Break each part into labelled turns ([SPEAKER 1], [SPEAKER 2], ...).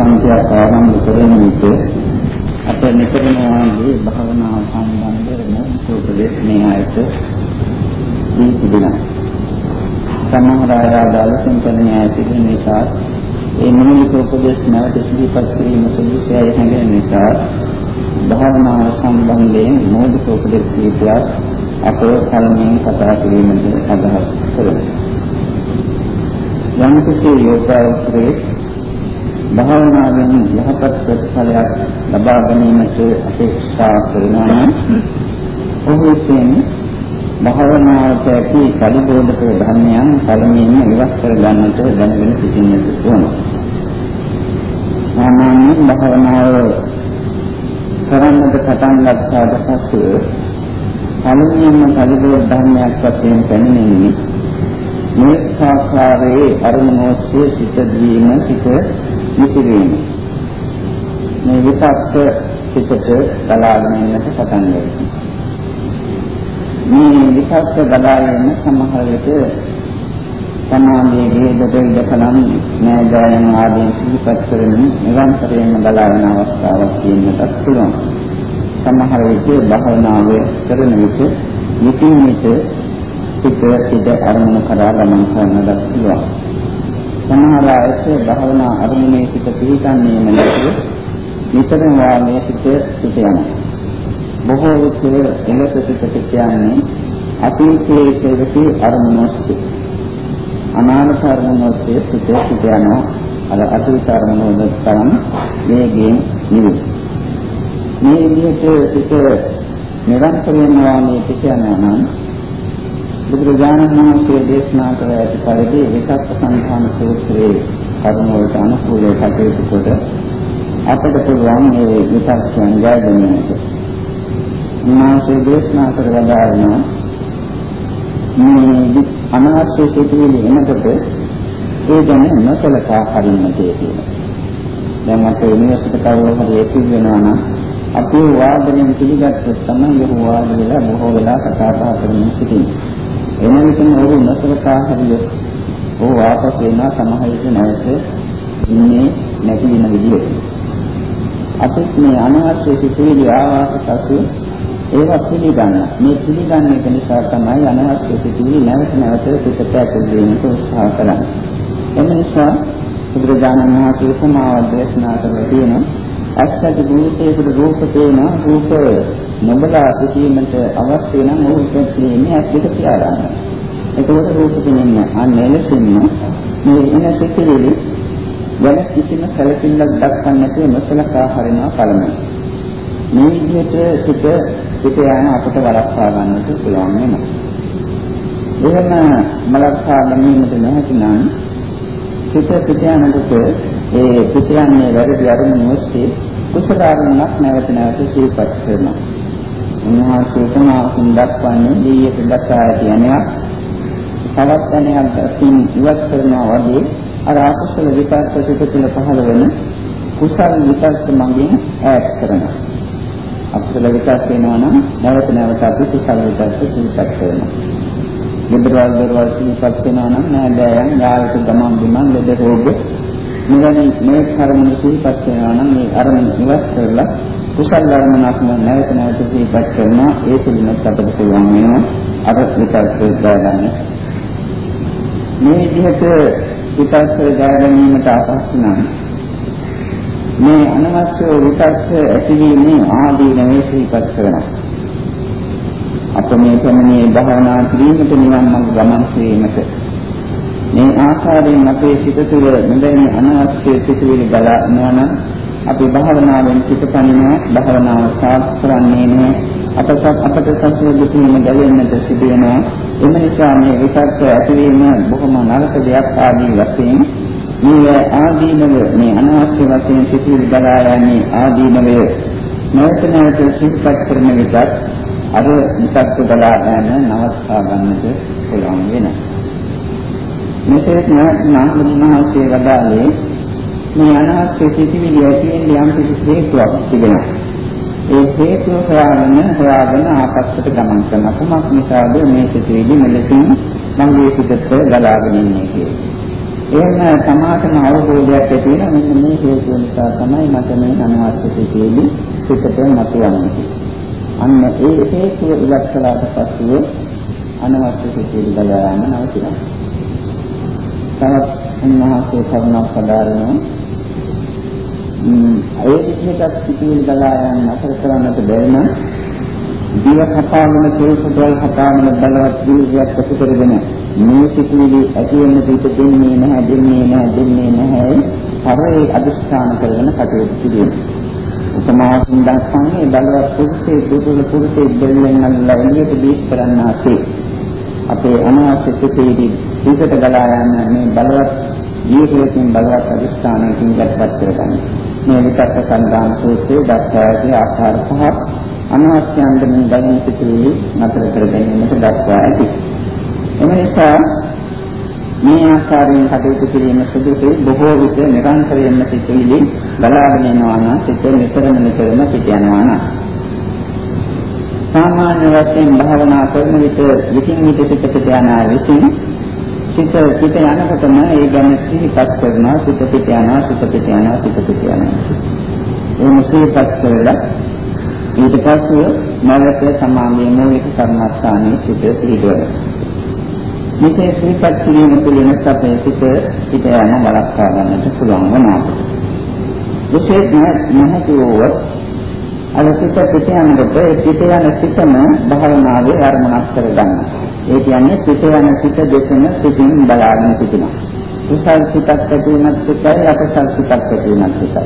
[SPEAKER 1] සංඛ්‍යා ආරම්භ කරන විට අප නිතරම වාගේ භාවනාව සම්බන්ධ මොහොත උපදෙස් මේ ආයත දී තිබෙනවා. සමහර අය ආදාළ සම්පන්නය ඇතිවෙන නිසා ඒ මූලික උපදෙස් නැවත සිහිපත් කිරීම සුදුසුයි හැඟෙන නිසා භාවනාව සම්බන්ධයෙන් මූලික උපදෙස් කීපයක් අප කලින් කතා කිරීමට අදහස් කරමු. යම් කිසි යෝගාවචරයේ භාවනාවෙන් යහපත් ප්‍රතිඵලයක් ලබා ගැනීමට අපේක්ෂා කරනවා නම් ඔහු විසින් භාවනාවට ඇති පරිබෝධක ධර්මයන් පළමුවෙන් ඉවත් කර ගන්නට දැනගෙන සිටින්නට ඕන. සාමාන්‍යයෙන් භාවනාව කරන්නට පටන් ගත්තාට පස්සේ පළමුවෙන්ම පරිබෝධ ධර්මයක් වශයෙන් පැමිණෙන්නේ මේ ආකාරයේ අරමුණ ඔස්සේ සිත දීම සිත විසිරීම. මේ විපක්ක සිතට බලාගෙන ඉන්නට පටන් ගන්නවා. මේ විපක්ක බලාගෙන සමහර විට සමාධියේ ගේදට ඉඳකලම් නෑදෑයන් ආදී සිහිපත් කරමින් නිරන්තරයෙන්ම බලාගෙන අවස්ථාවක් තියෙන්නත් පුළුවන්. සමහර විට භාවනාවේ කරන විට නිතින් නිත සිත සිත අරමුණු කරා ගමන් කරන්නට පුළුවන්. සමහර අයට භාවනා අරමුණේ සිට පිළිගන්නේම නැතුව නිතරම වාගේ සිට සිට යනවා. බොහෝ විට එලෙස සිට කියන්නේ අතීතයේ කෙරෙහි අරමුණ ඔස්සේ අනාගත අරමුණ ඔස්සේ සිට සිට යනවා. අර අතීත අරමුණ වල තරම් වේගයෙන් නිවි. මේ විදිහට සිට නිරන්තරයෙන්ම වාගේ සිට යනවා නම් බුදුරජාණන් වහන්සේ දේශනා කර ඇති පරිදි විකප්ප සංඛාන සූත්‍රයේ කරුණ වලට අනුකූලව කටයුතු කොට අපට පුළුවන් මේ විකප්පයන් ජය ගැනීමට. මාසේ දේශනා කර වදාරන මේ අනවශ්‍ය සිතුවිලි එනකොට ඒ ගැන නොසලකා හරින්නට කියලා. දැන් අපේ නිවසට කවුරු හරි එක්ක වෙනවා නම් අපේ වාදනයෙන් පිළිගත්තොත් තමයි ඒ වාද වෙලා බොහෝ වෙලා කතා බහ කරමින් සිටින්නේ. එන විටම ඔහු නොසලකා හරිය ඔහු වාපස් වෙනවා සමහර විට නැවත ඉන්නේ නැති වෙන විදියට. අපිට මේ අනවශ්‍ය සිතුවිලි ආවාට පසු ඒවා පිළිගන්න. මේ පිළිගන්න එක නිසා තමයි අනවශ්‍ය සිතුවිලි නැවත නැවත සිතට ඇතුල් වෙන්නට උත්සාහ කරන්නේ. එම නිසා බුදුරජාණන් වහන්සේ සමාව දේශනා කරලා තියෙනවා අස්සට දුරුසේකට රූප පේන රූප නොබලා සිටීමට අවශ්‍ය නම් ඔහු කියන්නේ ඇස් දෙක පියාගන්න. එතකොට රූප පෙනෙන්නේ අන්න එලෙසින්ම මේ එන සිතිවිලි ගැන කිසිම සැලකිල්ලක් දක්වන්නේ නැතුව නොසලකා හරිනවා පළමුව. මේ විදිහට සිත පිට යන අපට වළක්වා ගන්නට පුළුවන් වෙනවා. එහෙම මලක්වා ගැනීමට නැති නම් සිත පිට යනකොට ඒ පිට යන්නේ වැරදි අරමුණු ඔස්සේ කුසල අරමුණක් නැවත නැවත සිහිපත් කරනවා. උන්වහන්සේ උපමාවකින් දක්වන්නේ දීයක දසාය කියනවා. තවත් අනේක තින් ඉවත් කරනවා වගේ අර අකුසල විපාක සිත තුළ පහළ වෙන කුසල විපාක මගින් ඈත් කරනවා. අකුසල විපාක වෙනවා නම් නැවත නැවත අපි කුසල විපාක සිහිපත් කරනවා. දෙබරවල් දරවල් සිහිපත් වෙනවා නම් නෑදෑයන් යාළුවෝ ගමන් බිමන් ලෙඩ රෝග මෙවැනි මේ කර්මන සිහිපත් වෙනවා නම් මේ අරමුණ ඉවත් කරලා කුසල ධර්මනාත්ම නැවත නැවත සිහිපත් කරනවා. ඒ පිළිමත් අපට පුළුවන් වෙනවා අර විකල්ප දාගන්න. මේ විදිහට විකල්ප දාගැනීමට අපහසු නම් මේ අනවශ්‍ය විකල්ප ඇතිවීමේ ආදීනවේ සිහිපත් කරනවා. අප මේ ප්‍රමණයේ භාවනා කිරීමට නිවන් මඟ ගමන් කිරීමට මේ ආකාරයෙන් අපේ සිත තුළ නොදැනි අනවශ්‍ය සිතුවිලි බලානවා නම් අපි භාවනාවෙන් පිටපණිනවා භාවනාව සාර්ථකවන්නේ නැහැ. අපට අපට සංසය දුකීම දැවෙන්නට සිදු වෙනවා. එම නිසා මේ විකල්ප ඇතිවීම බොහොම නරක දෙයක් ආදී වශයෙන් මේ ආදීනව මේ අනවශ්‍ය වශයෙන් සිතුවිලි බලා යන්නේ ආදීනවය නැවත නැවත සිහිපත් කරන විට අර විකල්ප බලා ගන්න නවත්වා ගන්නට පුළුවන් වෙනවා. මෙසේ නම් බුදුමහසේ වදාළේ මේ අනවශ්‍ය සිතිවිලි ඇතිවෙන්නේ යම් කිසි හේතුවක් තිබෙනවා. ඒ හේතුව හොයාගෙන හොයාගෙන ආපස්සට ගමන් කරන කුමක් නිසාද මේ සිතිවිලි මෙලෙසින් මගේ සිතට ගලාගෙන ඉන්නේ කියලා. එහෙම සමාතම අවබෝධයක් ඇති වෙන මෙන්න මේ හේතු නිසා තමයි මට මේ අනවශ්‍ය සිතිවිලි පිටට මතුවන්නේ. අන්න ඒ හේතුව ඉවත් කළාට පස්සෙ අනවශ්‍ය සිතිවිලි ගලා යන නවතිනවා. තවත් උන්වහන්සේ කරුණක් පදාරනවා. ඒ විදිහට සිතිවිලි ගලා යන අතර කරන්නට බැරි නම් දිව කතාවන කේසදල් කතාවන බලවත් ජීවිතයක් ඇති කරගෙන මේ සිතුවිලි ඇති වෙන දෙයට දෙන්නේ නැහැ දෙන්නේ නැහැ දෙන්නේ නැහැ හරේ අදිස්ථාන කරගෙන කටයුතු කිරීම. උපමාසින් දක්වන්නේ බලවත් පුරුෂේ දුතුල පුරුෂේ දෙල්ලෙන් අල්ලලා එළියට දීස් කරන්නාසේ අපේ අනවශ්‍ය සිතුවිලි විකට ගලා යන මේ බලවත් ජීවිතයෙන් බලවත් අදිස්ථානයකින් ගැටපත් කරගන්න. මේ විකල්ප සංදාන සූත්‍රයේ දක්වා ආකාර පහක් අනවශ්‍ය අන්දමින් දැනෙන සිතුවිලි නතර කර ගැනීමට දක්වා ඇති. එම නිසා මේ ආකාරයෙන් කටයුතු කිරීම සුදුසුයි බොහෝ විට නිරන්තරයෙන්ම සිතුවිලි බලාගෙන යනවා නම් සිත නිතරම නිතරම පිට යනවා නම් සාමාන්‍ය වශයෙන් භාවනා කරන විට විකින් විට සිත පිට යන විසින් සිත පිට යනකොටම ඒ ගැන සිහිපත් කරනවා සිත පිට යනවා සිත පිට යනවා සිත පිට යනවා ඒ සිහිපත් කරලා ඊට පස්සේ නැවත සමාධියේ මූලික කර්මස්ථානයේ සිට පිළිදවන. විශේෂ විපත් කිරීම තුළින් අපේ සිට පිට යන බලක්වා ගන්නට පුළුවන් වෙනවා. විශේෂ නැහැතුව අර සිත පිට යනකොට ඒ පිට යන සිතම භාවනාවේ අරමුණක් කරගන්න. ඒ කියන්නේ පිට යන සිත දෙකම සිතින් බලාගෙන සිටිනවා. කුසල් සිතක් ඇති වෙනත් සිතයි අකුසල් සිතක් ඇති වෙනත් සිතයි.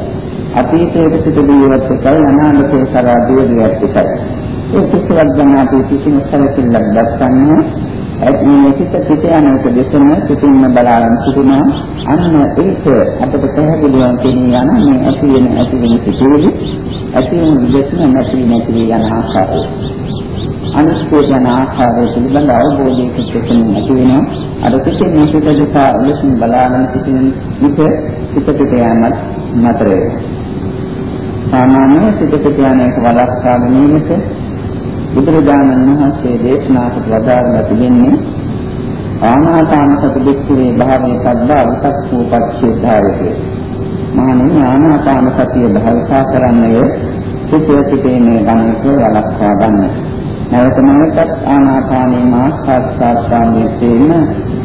[SPEAKER 1] අතීතයේ සිට දීවත් එකයි අනාගතයේ සරා දීවියත් එකයි. ඒ කිසිවක් ගැන අපි කිසිම සැලකිල්ලක් දක්වන්නේ ඇති මේ සිත පිට යන එක දෙසම සිතින්ම බලාගෙන සිටිනවා. අන්න ඒක අපිට පැහැදිලිවම තේරුම් යන මේ ඇති වෙන ඇති වෙන සිතුවිලි ඇති වෙන විදේශන නැති නැති යන ආකාරය. අනුස්කෝෂණ ආකාරය පිළිබඳ අවබෝධයක සිටින නැති වෙනවා. අර කිසිම සිත දුක ලෙසින් බලාගෙන සිටින විට සිත පිට යෑමත් නතර වෙනවා. සාමාන්‍ය සිතට කියන එක වළක්වා ගැනීමට බුදුරජාණන් වහන්සේ දේශනා කොට වදාළා තිබෙන්නේ ආනාපාන සති දෙක්ඛේ භාවයේ සද්දා විතක්ඛෝ පච්චේතාවකේ මහණෙනි ආනාපාන සතිය භාවිතා කරන්නේ සිතේ සිටේනේ ගන්නක වළක්වා ගන්න. නැවත නැවතත් ආනාපානේ මාස්කාස්කාස්ාමයේ තේන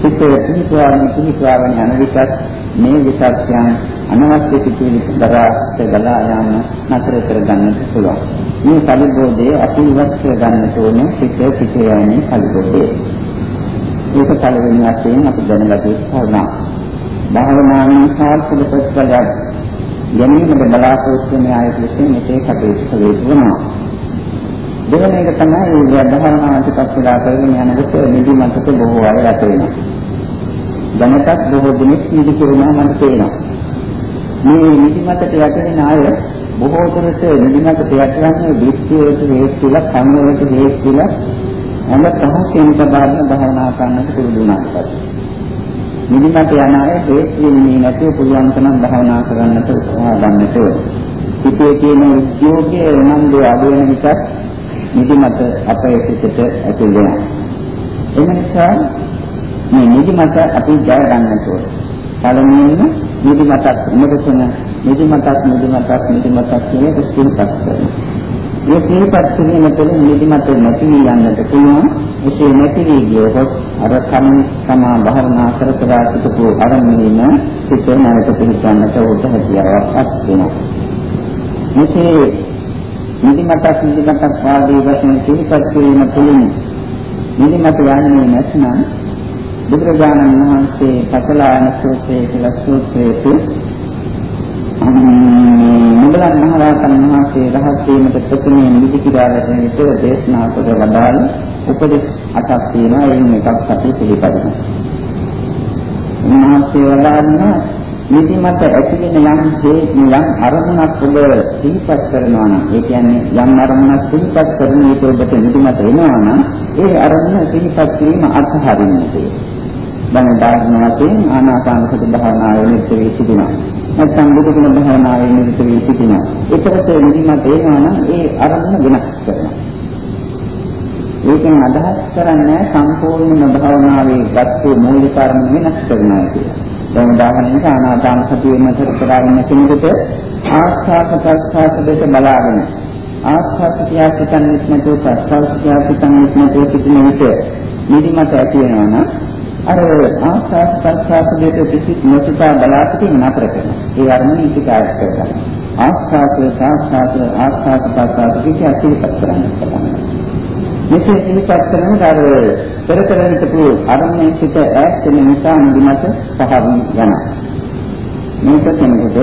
[SPEAKER 1] සිතේ පිහිටවන පිහිටවන යන විකත් මේ විකත්යන් අනවශ්‍ය පිටිවිලි දරා ගලා යාම නතර කර ගන්නට පුළුවන්. මේ පරිබෝධයේ අපි ඉවත් කර ගන්නට ඕනේ සිත පිටේ යන්නේ පරිබෝධයේ. ඒක පළවෙනි වශයෙන් අපි දැනගත යුතු කාරණා. භාවනාවෙන් සාර්ථක ප්‍රතිඵලයක් ගැනීමට බලාපොරොත්තු වෙන ආයත ලෙසින් මේකේ කටයුතු කළ යුතු වෙනවා. දෙවන එක තමයි භාවනාවට පස්සලා කරගෙන යනකොට නිදිමතට බොහෝ අය රැට වෙනවා. දැනටත් බොහෝ දෙනෙක් නිදි කියනවා මට තේරෙනවා. මේ නිදිමතට යටෙන අය බොහෝ දුරට නිදිමතට යටවන්නේ දෘෂ්ටියට හේතුල, කන්නවලට හේතුල හැම පහසෙන් සබඳ භාවනා කරන්නට පුරුදු වුණාට පස්සේ. නිදිමත යන අය හේතු වෙන්නේ නැතුව පුළුවන් තරම් භාවනා කරන්නට උත්සාහ ගන්නට ඕනේ. හිතේ තියෙන උද්‍යෝගයේ උනන්දු අඩු වෙන නිසා නිදිමත අපේ සිතට ඇතුල් වෙනවා. එම නිසා මේ නිදිමත අපි ජය ගන්නට ඕනේ. පළමුවෙන්ම නිදිමතක් මොකදන නිදිමතක් නිදිමතක් නිදිමතක් කියන එක සිහිපත් කරනවා. මේ සිහිපත් කිරීම තුළින් නිදිමත නැති යන්නට පුළුවන්. එසේ නැති වී ගියොත් අර කම් සමා භාවනා කර කර සිටපු අරමුණේම සිත නැවත පිළිගන්නට උදව් හැකියාවක් වෙනවා. මෙසේ නිදිමතක් නිදිමතක් වාදී වශයෙන් සිහිපත් කිරීම තුළින් නිදිමත යන්නේ නැත්නම් බුදුරජාණන් වහන්සේ පතලායන සූත්‍රයේ කියලා සූත්‍රයේ මුගලන් මහරහතන් වහන්සේ රහත් වීමට ප්‍රථමයෙන් නිදිකිරාලට විතර දේශනා කොට වදාළ උපදෙස් අටක් තියෙනවා එයින් එකක් අපි පිළිපදිනවා. උන්වහන්සේ වදාළා නිදිමත ඇති වෙන යම් හේතුන් යම් අරමුණක් ඔබ සිහිපත් කරනවා නම් ඒ කියන්නේ යම් අරමුණක් සිහිපත් කරන විට ඔබට නිදිමත එනවා නම් ඒ අරමුණ සිහිපත් කිරීම අත්හරින්නේ. දැන් උදාහරණ වශයෙන් ආනාපාන සති භාවනාවේ නිරත වී සිටිනවා. නැත්නම් බුදුගුණ භාවනාවේ නිරත වී සිටිනවා. ඒකට නිදිමත එනවා නම් ඒ අරමුණ වෙනස් කරනවා. ඒකෙන් අදහස් කරන්නේ සම්පූර්ණ භාවනාවේ ගත්තේ මූලික කර්ම වෙනස් කරනවා කියලා. දැන් උදාහරණයක් ආනාපාන සතියෙම කරගෙන කෙනෙකුට ආස්වාද ප්‍රස්වාස දෙක බලාගෙන ආස්වාද කියා සිතන්නේ නැතුව ප්‍රස්වාස කියා සිතන්නේ නැතුව සිටින විට නිදිමත ඇති වෙනවා නම් අර ආස්වාද ප්‍රස්වාස දෙක කිසි නොසිතා බලා සිටින නතර කරනවා. ඒ අරමුණ ඉතිකාරයක් කරගන්න. ආස්වාද ප්‍රස්වාස ආස්වාද ප්‍රස්වාස කිසි අතිරික්ත කරන්න පුළුවන්. මෙසේ සිහිපත් කරන අර පෙර කර හිටපු අරමුණේ සිට ඈත් වෙන නිසා නිදිමත පහවින් යනවා. මේක කෙනෙකුට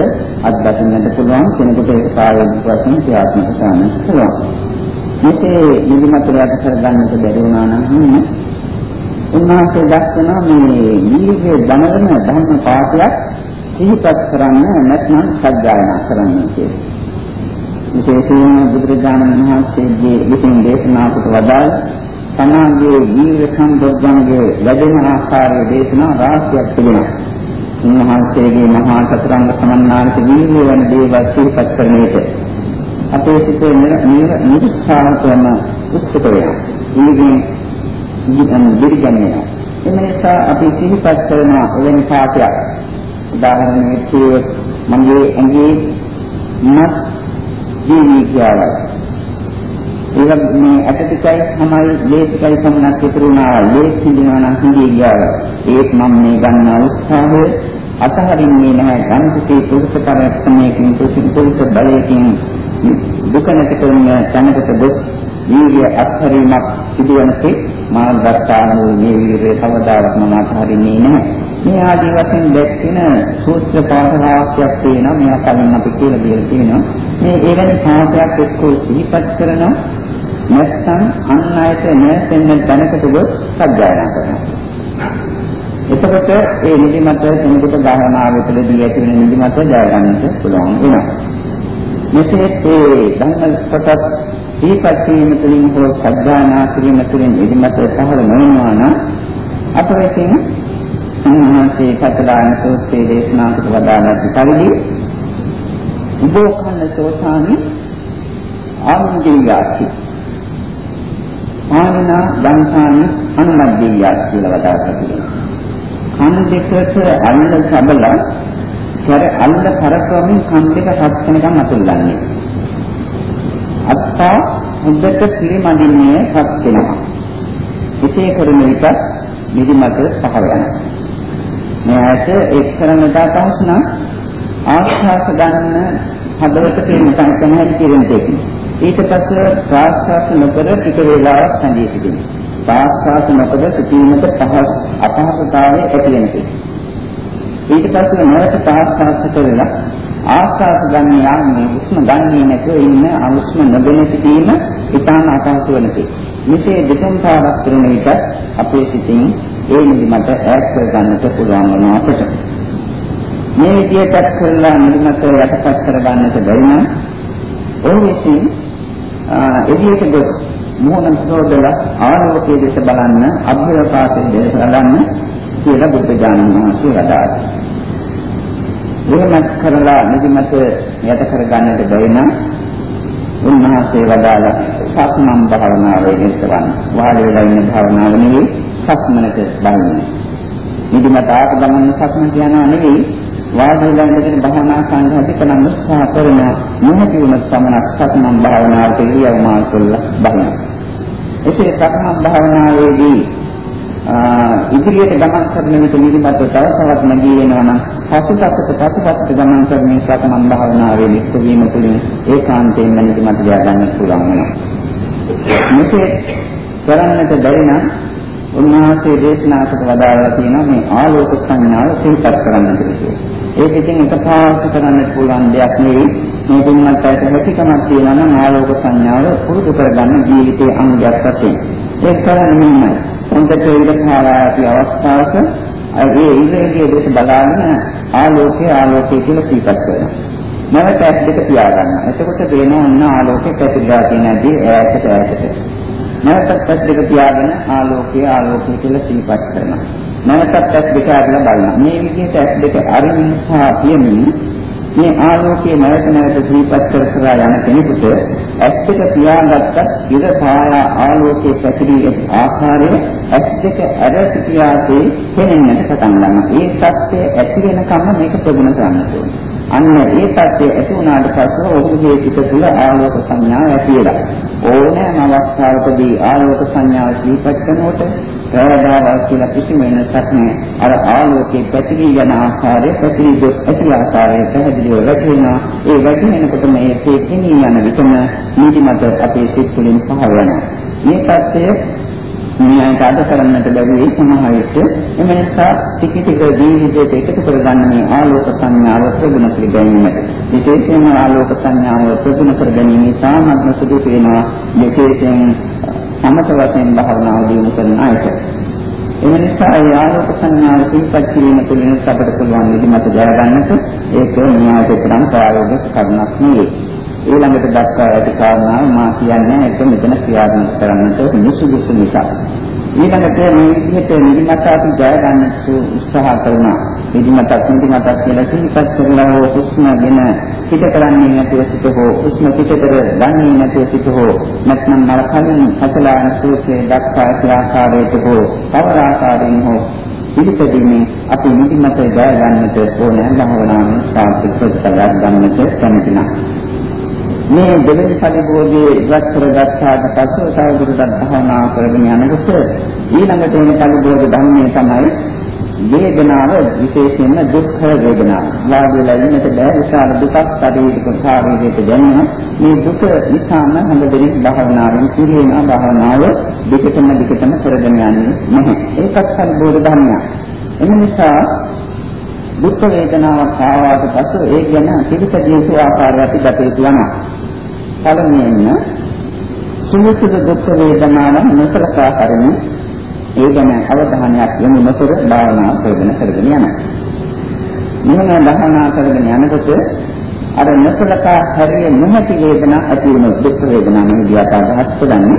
[SPEAKER 1] අත්දකින්නට පුළුවන් කෙනෙකුට ඒක ප්‍රායෝගික වශයෙන් ක්‍රියාත්මක කරන්න පුළුවන්. මෙසේ නිදිමත යට කරගන්නට බැරි වුණා නම් උන්වහන්සේ දක්වන මේ නිවිගේ දැනගෙන ධර්ම පාඨයක් සිහිපත් කරන්න නැත්නම් සත්‍යයනා කරන්න කියලා. විශේෂයෙන්ම බුදුරජාණන් වහන්සේගේ විසින් දේශනා කොට වදාළ සමාගයේ වීර සම්බොධ්‍යංගයේ ලැබෙන ආකාරයේ දේශනා රාශියක් තිබෙනවා. උන්වහන්සේගේ මහා චතුරංග සමන්නාලික වීර්ය වන දේවල් සිහිපත් කරන විට අපේ සිතේ නිරුත්සාහ කරන උත්සුකය ඊගෙන ඊගෙන දිරිගන්නේ එම නිසා අපි සිහිපත් කරන එවැනි පාඨයක් උදාහරණයක් මගේ ඇඟේ මස් ජීවී කියවයි. ඒක මේ ඇටටිකයි තමයි ලේසිකයි සම්මත ඉතුරුනා ලේසි කියනවා නම් හිඳී කියවයි. ඒත් මම මේ ගන්න උත්සාහය අතහරින්නේ නැහැ. ගන්තිසේ පුරුෂ පරික්‍රමයකින් පුරුෂ බලයකින් දුක නැති කරන තැනකට ගොස් වීර්ය අත්හැරීමක් සිදුවනසේ මා දත්තානු මේ වීර්ය කවදාවත් මම අත්හරින්නේ නැහැ. මේ ආදී වශයෙන් දැක්වෙන සූත්‍ර පාඨ රාශියක් තියෙනවා. මේවා කලින් අපි කියලා දීලා තියෙනවා. මේ එවැනි පාඨයක් එක්කෝ සිහිපත් කරනවා. නැත්නම් අන් අයට නැසෙන්න දැනකට ගොස් සත්‍යයනා කරනවා. එතකොට ඒ නිදිමත කෙනෙකුට ගාහනාව තුළදී ඇති වෙන නිදිමත ජය ගන්නට පුළුවන් වෙනවා. මෙසේ ඒ ධර්ම කොටස් දීපත් වීම තුළින් හෝ සද්ධානා කිරීම තුළින් නිදිමත පහළ නොවනවා නම් අප විසින් උන්වහන්සේ කතරාන සූත්‍රයේ දේශනා කොට වදාළා පරිදි උදෝකන්න සෝතානි ආනන්දියාසි ආනන දන්සානි අනුමද්දියාසි කියලා වදාළා තියෙනවා. කන් දෙකට අල්ල සබලා කර අල්ල කරකවමින් කන් දෙක හත් වෙනකම් අතුල්ලන්නේ. අත්තා හොඳට පිළිමදින්නේ හත් වෙනවා. එසේ කරන විට නිදිමත පහළ වෙනවා. මෙයාට එක් කරන්නට අපහසු නම් ආශ්වාස ගන්න හදවත පිළිම සංකමහත් කියන දෙක. ඊට පස්සේ ප්‍රාශ්වාස නොකර ටික වේලාවක් සැදී සිටින්න. ප්‍රාශ්වාස නොකර සිටීමට පහසු අපහසුතාවය ඇති වෙනවා. ඊට පස්සේ නැවත ප්‍රාශ්වාස කරලා ආස්වාද ගන්න යාමේ උස්ම ගන්නේ නැතුව ඉන්න අනුස්ම නොගෙන සිටීම ඉතාම අපහසු වෙනකි. මෙසේ දෙතුන් පාරක් කරන විට අපේ සිතින් ඒ නිදිමත ඈත් කර ගන්නට පුළුවන් වෙනවා අපට. මේ විදිහට කරලා නිදිමත යටපත් කර ගන්නට බැරි නම් ඔහු විසින් එදියට ගොස් මොහොන සෝදලා ආරෝපයේ දේශ බලන්න අභ්‍යවකාශයේ දේශ බලන්න කියලා බුද්ධ ඥාන වහන්සේ වදාළා. එහෙමත් කරලා නිදිමත යට කර ගන්නට බැරි නම් උන්වහන්සේ වදාළ සක්මන් භාවනාවේ නිරතවන්න. වාඩි වෙලා ඉන්න භාවනාව නෙවෙයි සක්මනට බලන්න. නිදිමත ආප ගමන සක්මන් කියනවා නෙවෙයි වාඩි වෙලා ඉඳගෙන භාවනා සංඝාතික නම් උත්සාහ කරන මොහොතේ වුණ සමනක් සක්මන් භාවනාවට ඉරියව්මාල් කළා බලන්න. එසේ සක්මන් භාවනාවේදී ඉදිරියට ගමන් කරන විට නිදිමත තව තවත් නැගී එනවා නම් පසුපසට පසුපසට ගමන් කරන නිසා තමයි භාවනාවේ නිත්‍ය වීම තුළින් ඒකාන්තයෙන්ම නිදිමත ගියා ගන්න පුළුවන් වෙනවා. මෙසේ කරන්නට බැරි නම් උන්වහන්සේ දේශනා කොට වදාළා තියෙනවා මේ ආලෝක සංඥාව සිහිපත් කරන්නට කියලා. ඒක ඉතින් එකපාරට කරන්න පුළුවන් දෙයක් නෙවෙයි. මේ තුන්වත් අයට හැකියාවක් තියෙනවා නම් ආලෝක සංඥාව පුරුදු කරගන්න ජීවිතයේ අංගයක් වශයෙන්. ඒක කරන්නේ මෙන්නයි. හොඳට ඉඳ පාරාති අවස්ථාවක ඒ ඉන්ද්‍රියයේ දේශ බලාගෙන ආලෝකයේ ආලෝකයේ කියලා සිහිපත් කරනවා. නැවත ඇස් දෙක පියාගන්න. එතකොට වෙනවා ඔන්න ආලෝකයේ පැතිරලා තියෙනදී ඈතට ඈතට. නැවතත් ඇස් දෙක පියාගෙන ආලෝකයේ ආලෝකයේ කියලා සිහිපත් කරනවා. නැවතත් ඇස් දෙක අරලා බලනවා. මේ විදිහට ඇස් දෙක අරින්න සහ පියමින් මේ ආලෝකයේ නැවත නැවත සිහිපත් කර කර යන කෙනෙකුට ඇස් දෙක පියාගත්තත් ඉර පාය ආලෝකයේ පැතිරී ආකාරය ඇස් දෙක ඇර සිටියාසේ පෙනෙන්නට පටන් ගන්නවා. ඒ සත්‍ය ඇති වෙනකම් මේක ප්‍රගුණ කරන්න ඕනේ. අන්න ඒ සත්‍ය ඇති වුණාට පස්සේ ඔහුගේ සිත තුළ ආලෝක සංඥාව ඇති වෙලා ඕනෑම අවස්ථාවකදී ආලෝක සංඥාව සිහිපත් කරනකොට ප්‍රවදාවක් කියලා කිසිම වෙනසක් නැහැ. අර ආලෝකයේ පැතිරී යන ආකාරය පැතිරී ගොස් ඇති ආකාරය පැහැදිලිව වැටෙනවා. ඒ වැටෙනකොට මේ තේකිනී යන විටම නිදිමත අපේ සිත් තුළින් පහළ වෙනවා. මේ සත්‍ය මේකට අද කරන්නට බැරි සමහර විට එම නිසා ටික ටික ජීවිතයට එකතු කරගන්න මේ ආලෝක සංඥාව ප්‍රගුණ කර ගැනීමට විශේෂයෙන්ම ආලෝක සංඥාව ප්‍රගුණ කර ගැනීම සාමත්ම සුදුසු වෙනවා විශේෂයෙන් සමත වශයෙන් භාවනාව දියුණු කරන අයට එම නිසා ඒ ආලෝක සංඥාව සිහිපත් කිරීම තුළින් අපට පුළුවන් විදිහට ජය ගන්නට ඒක න්‍යායට තරම් ප්‍රායෝගික කරුණක් නෙවෙයි ඊළඟට දක්වා ඇති කාරණාව මා කියන්නේ ඒක මෙතන ක්‍රියාත්මක කරන්නට සුදුසු නිසා. ඊළඟට මේ විදිහට නිදිමත අපි ජය ගන්නට උත්සාහ කරනවා. නිදිමතක් නිදිමතක් කියලා සිහිපත් කරලා හෝ හුස්මගෙන පිට කරන්නේ නැතිව සිට හෝ හුස්ම පිට කර ගන්නේ නැතිව සිට හෝ නැත්නම් මර කලින් අසලාන සූත්‍රයේ දක්වා ඇති ආකාරයට හෝ තවර ආකාරයෙන් හෝ පිළිපැදීමේ අපි නිදිමත ජය ගන්නට ඕනෑ භාවනාවේ සාර්ථක ප්‍රතිඵලයක් ගන්නට කැමතිනම්. මේ දෙවෙනි පරිභෝගයේ ඉවත් කරගත්තාට පසු සාවුරුදත් භාවනා කරගෙන යනකොට ඊළඟට එන පරිභෝග ධර්මයේ තමයි වේදනාව විශේෂයෙන්ම දුක්ඛ වේදනාව. වාදවල ඉන්නට බෑ විශාල දුකක් ශරීරික කාර්යයකට දැනෙන මේ දුක නිසාම හඳ දෙනෙක් භාවනාවෙන් පිළිවෙන භාවනාව දෙකටම දෙකටම කරගෙන යන්නේ නැහැ. ඒකත් පරිභෝග ධර්මයක්. එම නිසා දුක් වේදනාවක් ආවාට පසු ඒ ගැන පිළිපදිය යුතු ආකාරය අපි ගත යුතු වෙනවා. පළමුවෙන්ම සුමුසුදු දුක් වේදනාවන් නොසලකා හරින ඒ ගැන අවධානයක් යොමු නොකර භාවනා කරගෙන කරගෙන යනවා. මෙහෙම භාවනා කරගෙන යනකොට අර නොසලකා හරිය නොහැකි වේදනා ඇති වෙන දුක් වේදනා නෙවෙයි අදහස් කරන්නේ.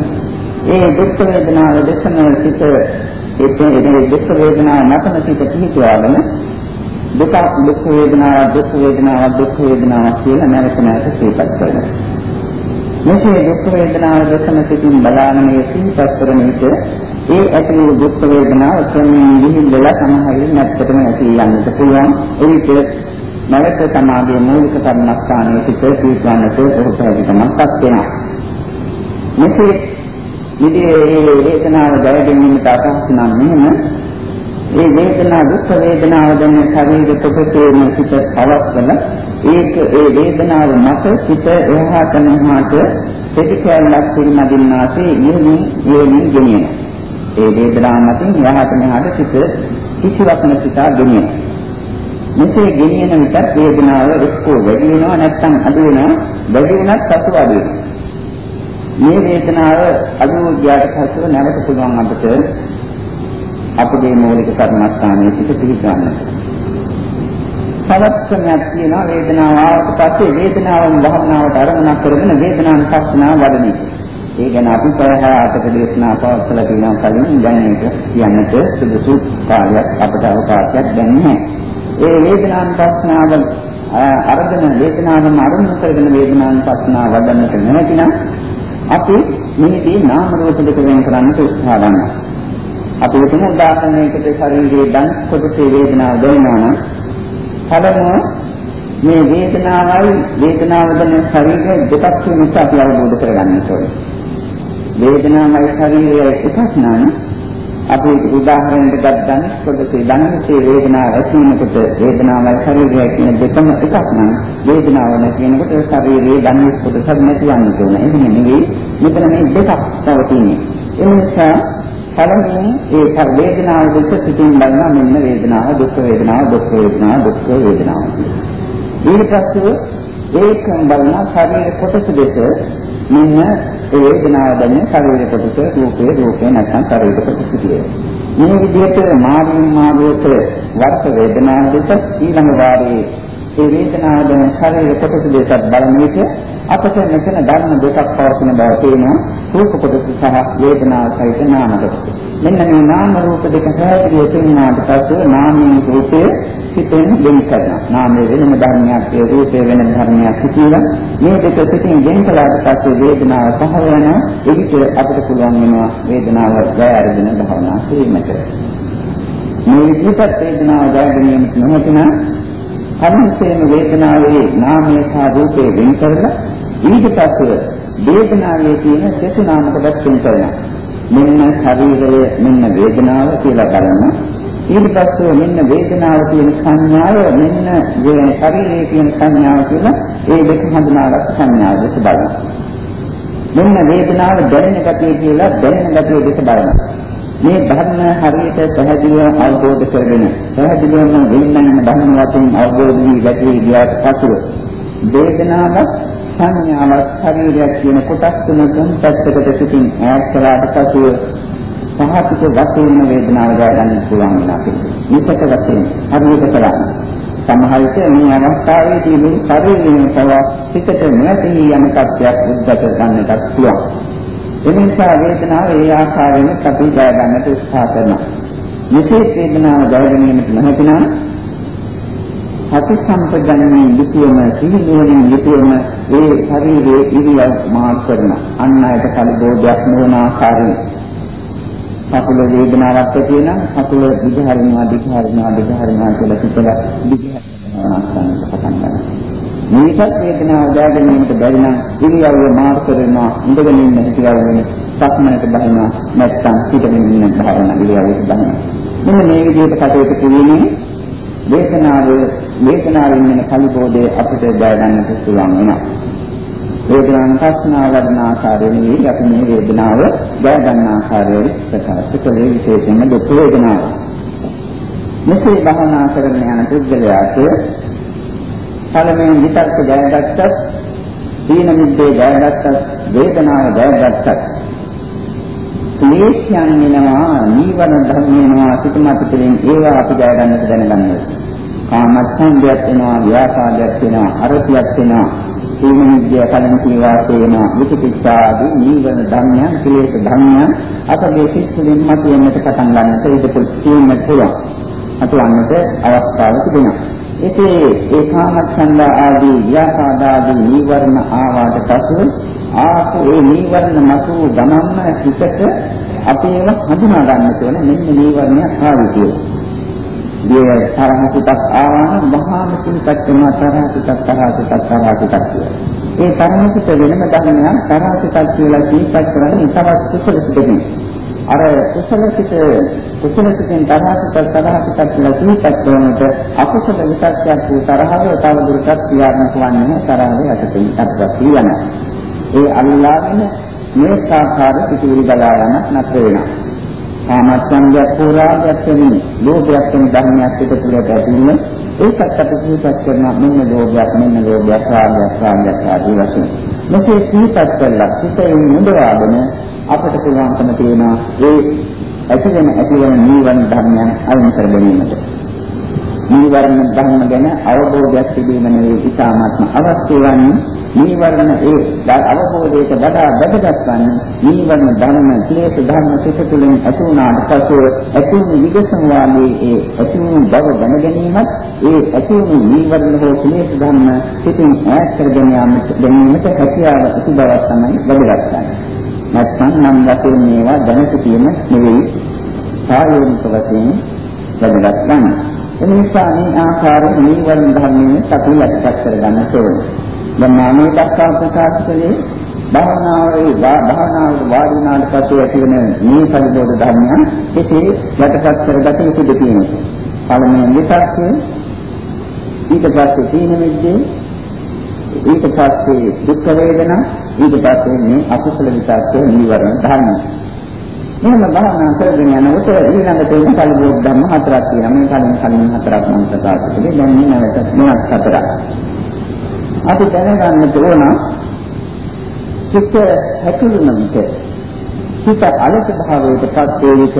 [SPEAKER 1] ඒ දුක් වේදනාව දෙසම සිට ඒ දුක් වේදනාව නැතන සිට පිහිටුවාගෙන දුක දුක් වේදනාවක් දුක් වේදනාවක් දුක් වේදනාවක් කියලා නැවත නැවත සිහිපත් කරනවා. මෙසේ දුක් වේදනාව දැසම සිටින් බලාගෙන මේ සිහිපත් කරන විට ඒ ඇති වූ දුක් වේදනාව කෙනෙක් නිහිල්ලලා සමහරින් නැත්තටම ඇති යන්නට පුළුවන්. ඒ විට නැවත සමාධියේ මූලික කර්මස්ථානයේ සිට සිහිපන්නට උත්සාහ වෙනවා. මෙසේ නිදී වේදනාව දැවෙන්නට අදහස් නම් මෙහෙම ඒ වේදනා දුක් වේදනාව දැන ශරීර කොටසේම සිට පවත්වන ඒක ඒ වේදනාව මත සිට එහාට මෙහාට ප්‍රතික්‍රියාවක් පිළිමදින්නාසේ යෙමින් යෙමින් ගෙනියන. ඒ වේදනාව මතින් එහාට මෙහාට සිට කිසිවක් නැසිතා ගෙනියන. මෙසේ ගෙනියන විට වේදනාව එක්කෝ වැඩි වෙනවා නැත්නම් අඩු වෙනවා වැඩි වුණත් පසු අඩු වෙනවා. මේ වේදනාව අඩු ගියාට පස්සෙ නැවත පුළුවන් අපිට අපගේ මූලික කර්මස්ථානයේ සිට පිළිගන්නට. තවත් ක්‍රමයක් තියෙනවා වේදනාව ආවට පස්සේ වේදනාවන් භවනාවට අරමුණක් කරගෙන වේදනාවන් පස්සනා වඩන එක. ඒ ගැන අපි පහය අතක දේශනා පවත්වලා තියෙනවා කලින් දැන් ඒක කියන්නට සුදුසු කාලයක් අපට අවකාශයක් දැන් නැහැ. ඒ වේදනාවන් පස්සනාව අරගෙන වේදනාවන් අරමුණු කරගෙන වේදනාවන් පස්සනාව වඩන්නට නැතිනම් අපි මේකේ නාම රූප දෙක වෙන කරන්නට උත්සාහ ගන්නවා. අපි හිතමු උදාහරණයකට ශරීරයේ දන්ස් කොටසේ වේදනාව දැනෙනවා නම් පළමුව මේ වේදනාවයි වේදනාව දැනෙන ශරීරය දෙකක් කියන එක අපි අවබෝධ කරගන්න ඕනේ. වේදනාවයි ශරීරය එකක් නම් අපි උදාහරණයකට ගන්න කොටසේ දැනෙන්නේ වේදනාව ඇති වෙනකොට වේදනාවයි ශරීරය කියන දෙකම එකක් නම් වේදනාව නැති වෙනකොට ශරීරයේ දැනෙන කොටසක් නැති යන්න ඕනේ. එහෙම නෙවෙයි මෙතන මේ දෙකක් තව තියෙන්නේ. ඒ නිසා පළමුවෙන් ඒ වේදනාව දෙක පිටින් බලනවා මෙන්න වේදනාව දුක් වේදනාව දුක් වේදනාව දුක් වේදනාව. ඊට පස්සේ ඒකම බලනවා ශරීර කොටස දෙක මෙන්න ඒ වේදනාව දැනෙන ශරීර කොටස රූපේ රූපේ නැත්නම් ශරීර කොටස කියේ. මේ විදිහට මාර්ගින් මාර්ගයට වර්ත වේදනාව දෙක ඊළඟ වාරයේ ඒ වේදනාව දැන ශරීර කොටස දෙකක් බලන විට අපට මෙතන ධර්ම දෙකක් පවතින බව පේනවා රූප කොටස සහ වේදනාව සහිත නාම කොටස. මෙන්න මේ නාම රූප දෙක පැහැදිලිව තේරුණාට පස්සේ නාමයේ රූපය සිතෙන් වෙන් කරනවා. නාමයේ වෙනම ධර්මයක් ඒ රූපයේ වෙන ධර්මයක් කියලා මේ දෙක සිතින් වෙන් කළාට පස්සේ වේදනාව පහළ වෙනවා. ඒකට අපිට පුළුවන් වෙනවා වේදනාව වැය අරගෙන භවනා කිරීමට. මේ විදිහට වේදනාව දැන ගැනීමට නොහැකිනම් කර්මසේන වේදනාවේ නාමය සහ රූපේ වෙන් කරලා ඊට පස්සේ වේදනාවේ තියෙන සෙසු නාම කොටස් වෙන් කරනවා. මෙන්න ශරීරය මෙන්න වේදනාව කියලා බලනවා. ඊට පස්සේ මෙන්න වේදනාව තියෙන සංඥාව මෙන්න මේ ශරීරයේ තියෙන සංඥාව කියලා ඒ දෙක හඳුනාගත් සංඥාව දෙස බලනවා. මෙන්න වේදනාව දැනෙන ගතිය කියලා දැනෙන ගතිය දෙස බලනවා. මේ ධර්ම හරියට පැහැදිලිව අවබෝධ කරගෙන පැහැදිලිවම වෙන්නම ධර්ම වශයෙන් අවබෝධ වී ගැටී ගියාට පසුව වේදනාව සංඥාව ශරීරයක් කියන කොටස් තුනකින් පැත්තකට සිටින් ඈත් කළාට පසුව සහතික වශයෙන් වේදනාව ගන්න පුළුවන් වෙනවා. මේක වශයෙන් හරියට කරන්නේ සමහර විට මේ අවස්ථාවේදී මේ ශරීරයෙන් තව සිතට නැති යන කත්‍යයක් උද්ගත ගන්නටත් පුළුවන්. එනිසා වේදනාව ඒ ආකාරයෙන් අපි ජය ගන්නට උත්සාහ කරනවා. මෙසේ වේදනාව ජය ගැනීමට නොහැකිනම් අති සම්පජන්මේ ලිපියම සිහිනුවණින් ලිපියම ඒ ශරීරයේ ඉරියව් මාර්ග කරන අන් අයට කලබෝධයක් නොවන ආකාරයෙන් කකුල වේදනාවක් ඇති වෙනම් කකුල දිගහරිනවා දිගහරිනවා දිගහරිනවා කියලා හිතලා දිගහරිනවා පටන් ගන්නවා. මේකත් වේදනාව දැනෙන්නට බැරි නම් ඉරියව්ව මාරු කරනවා ඉඳගෙන ඉන්න හිතියව වෙන සක්මනට බහිනවා නැත්නම් හිටගෙන ඉන්න භාවනා ඉරියව්වට බහිනවා. මෙන්න මේ විදිහට කටයුතු කිරීමේ වේදනාව වේදනාවෙන් වෙන කලබෝධය අපිට දැනගන්නට පුළුවන් වෙනවා. වේදනාන ප්‍රශ්නාව වඩන ආකාරය නෙවෙයි අපි මේ වේදනාව දැන ගන්න ආකාරය ප්‍රකාශ කළේ විශේෂයෙන්ම දුක් වේදනාව. මෙසේ භවනා කරගෙන යන පුද්ගලයාට පළමුවෙන් විතර්ක ජයගත්තත්, දීන මිද්දේ ජයගත්තත්, වේදනාව ජයගත්තත් ක්ලේශයන් වෙනවා, නීවරණ ධර්ම වෙනවා, සිතමත් පිළින් ඒවා අපි ජය ගන්නට දැනගන්න කාමච්ඡන්දයක් වෙනවා, ව්‍යාපාදයක් වෙනවා, අරතියක් වෙනවා, දීන මිද්දේ කලින් කීවා තේනවා, විචිකිච්ඡා ආදී නීවරණ ධර්මයන්, ක්ලේශ ධර්මයන් අපගේ සිත් තුළින් මතුවෙන්නට පටන් ගන්නට ඉඩ පුළුවන්. අතුවන්නට අවස්ථාව තිබෙනවා. ඉතින් ඒ කාමච්ඡන්ද ආදී ව්‍යාපාද ආදී නීවරණ ආවාට පසු ආපු ඒ නීවරණ මතු ගමන්න හිතට අපි ඒව හඳුනා ගන්න ඕනේ මෙන්න නීවරණයක් ආවේ කියලා. මේ තරහ සිතක් ආවම මහාම සිතක් වෙන තරහ සිතක් තරහ සිතක් තරහ සිතක් කියලා. ඒ තරහ සිත වෙනම ධර්මයක් තරහ සිතක් කියලා සිතක් කරන්නේ තවත් කුසල සිතකින්. අර කුසල සිත කුසල සිතෙන් තරහට තරහට කියලා සිහිපත් කරනකොට අකුසල විතක්යක් වූ තරහව තව දුරටත් ක්‍රියාත්මක වන්නේ තරහවේ යටතේ අත්වසී යන. ඒ අල්ලාගෙන මේ සාකාර පිටිවිලි බලා යන නැතර වෙනවා. කාමච්ඡන්දයක් පුරාදයක් වෙන්නේ ලෝභයක් වෙන ධර්මයක් පිට තුළට ඇතිවෙන ඒකත් අපි සිහිපත් කරන මෙන්න ලෝභයක් මෙන්න ලෝභයක් රාගයක් රාගයක් ආදී වශයෙන් මෙසේ සිහිපත් කළා සිතේ මුදවාගෙන අපට පුළුවන්කම තියෙනවා ඒ ඇතිවෙන ඇතිවෙන නීවරණ ධර්මයන් අයින් කර ගැනීමට. නීවරණ ධර්ම ගැන අවබෝධයක් තිබීම නෙවෙයි ඉතාමත්ම අවශ්‍ය වන්නේ නීවරණ ඒ අවබෝධයට වඩා වැදගත් වන්නේ නීවරණ ධර්ම ක්ලේශ ධර්ම සිත තුළින් ඇති වුණාට පසු ඇති වූ විගසන වාගේ ඒ ඇති වූ බව දැන ගැනීමත් ඒ ඇති වූ නීවරණ හෝ ක්ලේශ ධර්ම සිතින් ඈත් කර ගැනීමට හැකියාව ඇති බවක් තමයි වැදගත් වන්නේ. නැත්නම් නම් වශයෙන් මේවා දැන සිටීම නෙවෙයි සායෝනික වශයෙන් වැදගත් වන්නේ. ඒ නිසා මේ ආකාරයෙන් නීවරණ ධර්මයේ සතු යටපත් කරගන්න ඕනේ. දැන් නාමයේ දක්වා ප්‍රකාශ කළේ භාවනාවේ භාවනාවේ වාඩි වුණාට පස්සේ ඇතිවන මේ පරිබෝධ ධර්මයන් කෙසේ යටපත් කරගත යුතුද කියන එක. පළමුවෙන් විතක්කේ ඊට පස්සේ තීන මිද්දේ ඊට පස්සේ දුක් වේදනා ඊට පස්සේ මේ අකුසල විචාරයේ නීවරණ ධර්ම. මෙන්න භාවනා කරගෙන යනකොට ඊළඟට එන කලිබෝධ ධර්ම හතරක් තියෙනවා. මේ කලින් කලින් හතරක් මම ප්‍රකාශ කළේ. දැන් මේ නැවත මොනක් හතරක්. අපි දැනගන්න ඕන සිත හැකිලුන විට සිත අලස භාවයට පත් වේ විට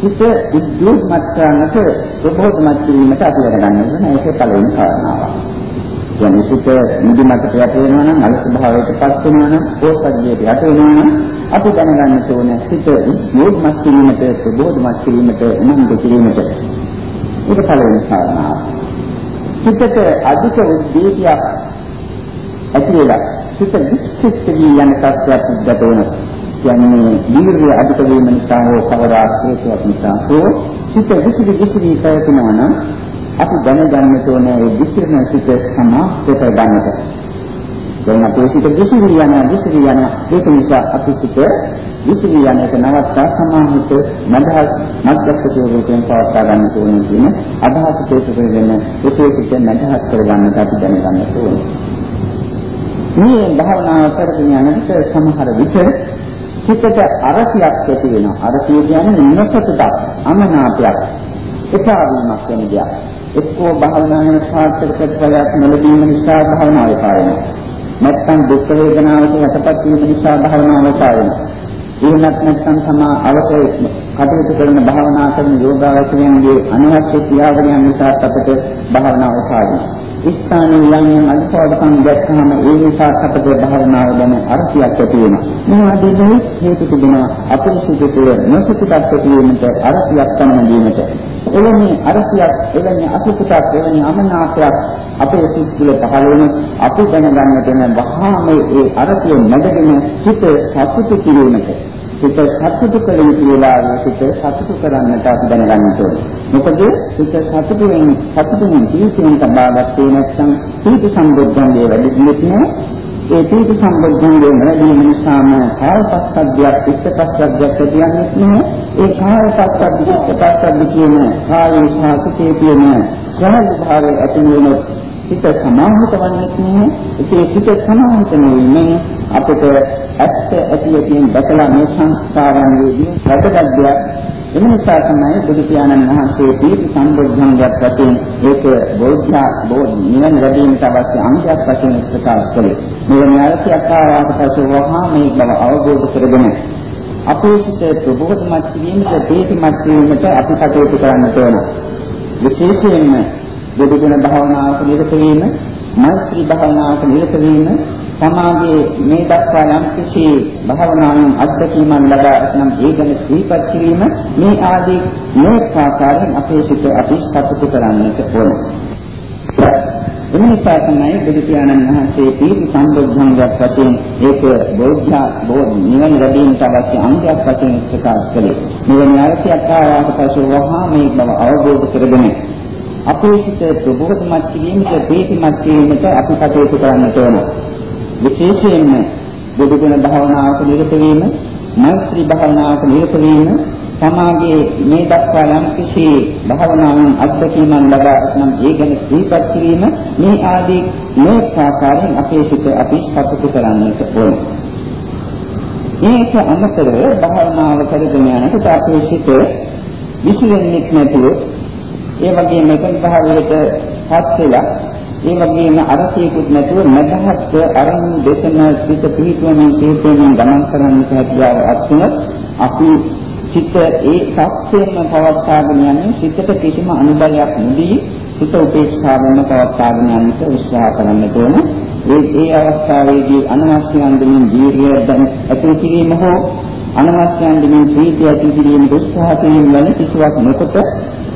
[SPEAKER 1] සිත උද්‍යෝගමත් කරනට ප්‍රබෝධමත් කිරීමට අපි වැඩ ගන්න ඕන. ඒක පළවෙනි කාරණාව. කියන්නේ සිත නිදිමතට යට වෙනවා නම් අලස භාවයටපත් වෙනවා නම් ඕසද්ධියට යට වෙනවා නම් අපි දැනගන්න ඕනේ සිත යොමුමත් කිරීමට ප්‍රබෝධමත් කිරීමට උනන්දු කිරීමට ඒක පළවෙනි කාරණාව. සිතට අධික උද්දීපයක් ඇති වෙලා සිත විචිත්ත වී යන තත්ත්වයක් උද්ගත වෙනවා. කියන්නේ දීර්ඝ අධික වීම නිසා හෝ කවදා හේතුවක් නිසා හෝ සිත විසිරි විසිරි පැවතුනවා නම් අපි දැනගන්න ඕනේ ඒ විසිරෙන සිත සමාප්ත කරගන්නට. දැන් අපේ සිත විසිරි යන විසිරි යන ඒක නිසා අපි සිත විසිරි යන එක නවත්තා සමාහිත මදහස් මධ්‍යස්ථ ස්වරූපයෙන් පවත්වා ගන්න ඕනේ කියන අදහස තේරුම් කරගෙන විශේෂිත මදහස් කරගන්නට අපි දැනගන්න ඕනේ. මේ භාවනාව කරගෙන යනකොට සමහර විට සිතට අරසියක් ඇති වෙනවා. අරසිය කියන්නේ නොසතුටක්, අමනාපයක්, එපාවීමක් වෙන දෙයක්. එක්කෝ භාවනාවේ සාර්ථක ප්‍රතිඵලයක් නොලැබීම නිසා භාවනාව එපා වෙනවා. නැත්නම් දුක් වේදනාවට යටපත් වීම නිසා භාවනාව එපා වෙනවා. එහෙමත් නැත්නම් තමා අවශ්‍ය කටයුතු කරන භාවනා කරන යෝගාවචරයන්ගේ අනවශ්‍ය ක්‍රියාවලියන් නිසා අපට භාවනාව එපා වෙනවා. ස්ථානයේ යම් යම් අනුපාදකම් දැක්කම ඒ නිසා අපට භාවනාව ගැන අර්ථයක් ඇති වෙනවා. මේවා දෙන්නේ හේතු තිබෙනවා අපරිසුදුතුව නොසිතක් ඇති වීමට අර්ථයක් තමයි දීමට. එවැනි අර්ථයක් එවැනි අසුපතක් එවැනි අමනාපයක් අපේ සිත් තුළ පහළ වෙන අපි දැනගන්නට වෙන වහාම ඒ අර්ථය නැදගෙන සිත සතුටු කිරීමට සිත සතුටු කළ යුතු වෙලාවේ සිත සතුටු කරන්නට අපි දැනගන්න ඕනේ. මොකද සිත සතුටුෙන් සතුටුෙන් ජීවිතයෙන් තබාගත්තේ නැත්නම් පීති සම්බුද්ධංගේ වැඩිදිනෙත් ඒ පීති සම්බුද්ධංගේ වැඩිම නිසාම කායපස්සද්ධියක් පිටපස්සද්ධියක් කියන්නේ නැහැ. ඒ කායපස්සද්ධිය පිටපස්සද්ධිය කියන කායේ සාසිතේ තියෙන සහජ භාවය ඇති වෙනොත් සිත සමාහිත වන්නේ නැහැ. ඒ සිත සමාහිත නොවීමෙන් අපිට ඇත්ත ඇති ඇතින් දැකලා මේ සංස්කාරයන්ගේදී රැකගත්තා. එම නිසා තමයි බුදු පියාණන් වහන්සේ දීප සම්බුද්ධංගයක් වශයෙන් ඒක බෞද්ධ බෝධි නිවන ලැබීමට අවශ්‍ය අංගයක් වශයෙන් ප්‍රකාශ කළේ. මෙවැනි අර්ථයක් ආවාට පසු වහා මේ බව අවබෝධ කරගෙන අපේ සිත ප්‍රබෝධමත් කිරීමට, තේතිමත් කිරීමට අපි කටයුතු කරන්න ඕන. විශේෂයෙන්ම බුදුගුණ භාවනාවක නිරත වීම, මෛත්‍රී භාවනාවක නිරත වීම, සමාගයේ මේ දක්වා යම් කිසි භාවනාවෙන් අත්දැකීමක් ලබා නම් ඒ ගැන සිහිපත් කිරීම මේ ආදී මේ ආකාරයෙන් අපේ සිත අපි සතුටු කරන්නට ඕන. එම නිසා තමයි බුදු පියාණන් වහන්සේ පීති සම්බුද්ධංගයක් වශයෙන් ඒක බෞද්ධ බෝධි නිවන ලැබීමට අවශ්‍ය අංගයක් වශයෙන් ප්‍රකාශ කළේ. මෙවැනි අර්ථයක් ආවාට පසු වහා මේ බව අවබෝධ කරගෙන අපේ සිත ප්‍රබෝධමත් කිරීමට, ප්‍රීතිමත් කිරීමට අපි කටයුතු කරන්නට ඕන. විශේෂයෙන්ම බුදු ගුණ භාවනාවක නිරත වීම, මෛත්‍රී භාවනාවක නිරත වීම, සමාගයේ මේ දක්වා යම් කිසි භාවනාවෙන් අත්දැකීමක් ලබා නම් ඒ ගැන සිහිපත් කිරීම මේ ආදී මේ ආකාරයෙන් අපේ සිත අපි සතුටු කරන්නට ඕන. මේක අමතරව භාවනාව කරගෙන යනකොට අපේ සිත විසිරෙන්නේ නැතුව ඒ වගේම එකම භාවයට පත් වෙලා ඒ වගේම අරතියකුත් නැතුව මදහත් අරන් දේශන සිත පිහිටුවමින් සිහිටුවමින් ගමන් කරන්න හැකියාව අත්තුනොත් අපි චිත්ත ඒ සත්‍යයෙන්ම පවත්වාගෙන යන්නේ සිතට කිසිම අනුබලයක් නොදී සිත උපේක්ෂාවෙන්ම පවත්වාගෙන යන්නට උත්සාහ කරන්න ඕන. ඒ ඒ අවස්ථාවේදී අනවශ්‍ය අන්දමින් දීර්ඝය දැන ඇතුළු කිරීම හෝ අනවශ්‍ය අන්දමින් ප්‍රීතිය ඇති කිරීම උත්සාහ කිරීම වැනි කිසිවක් නොකොට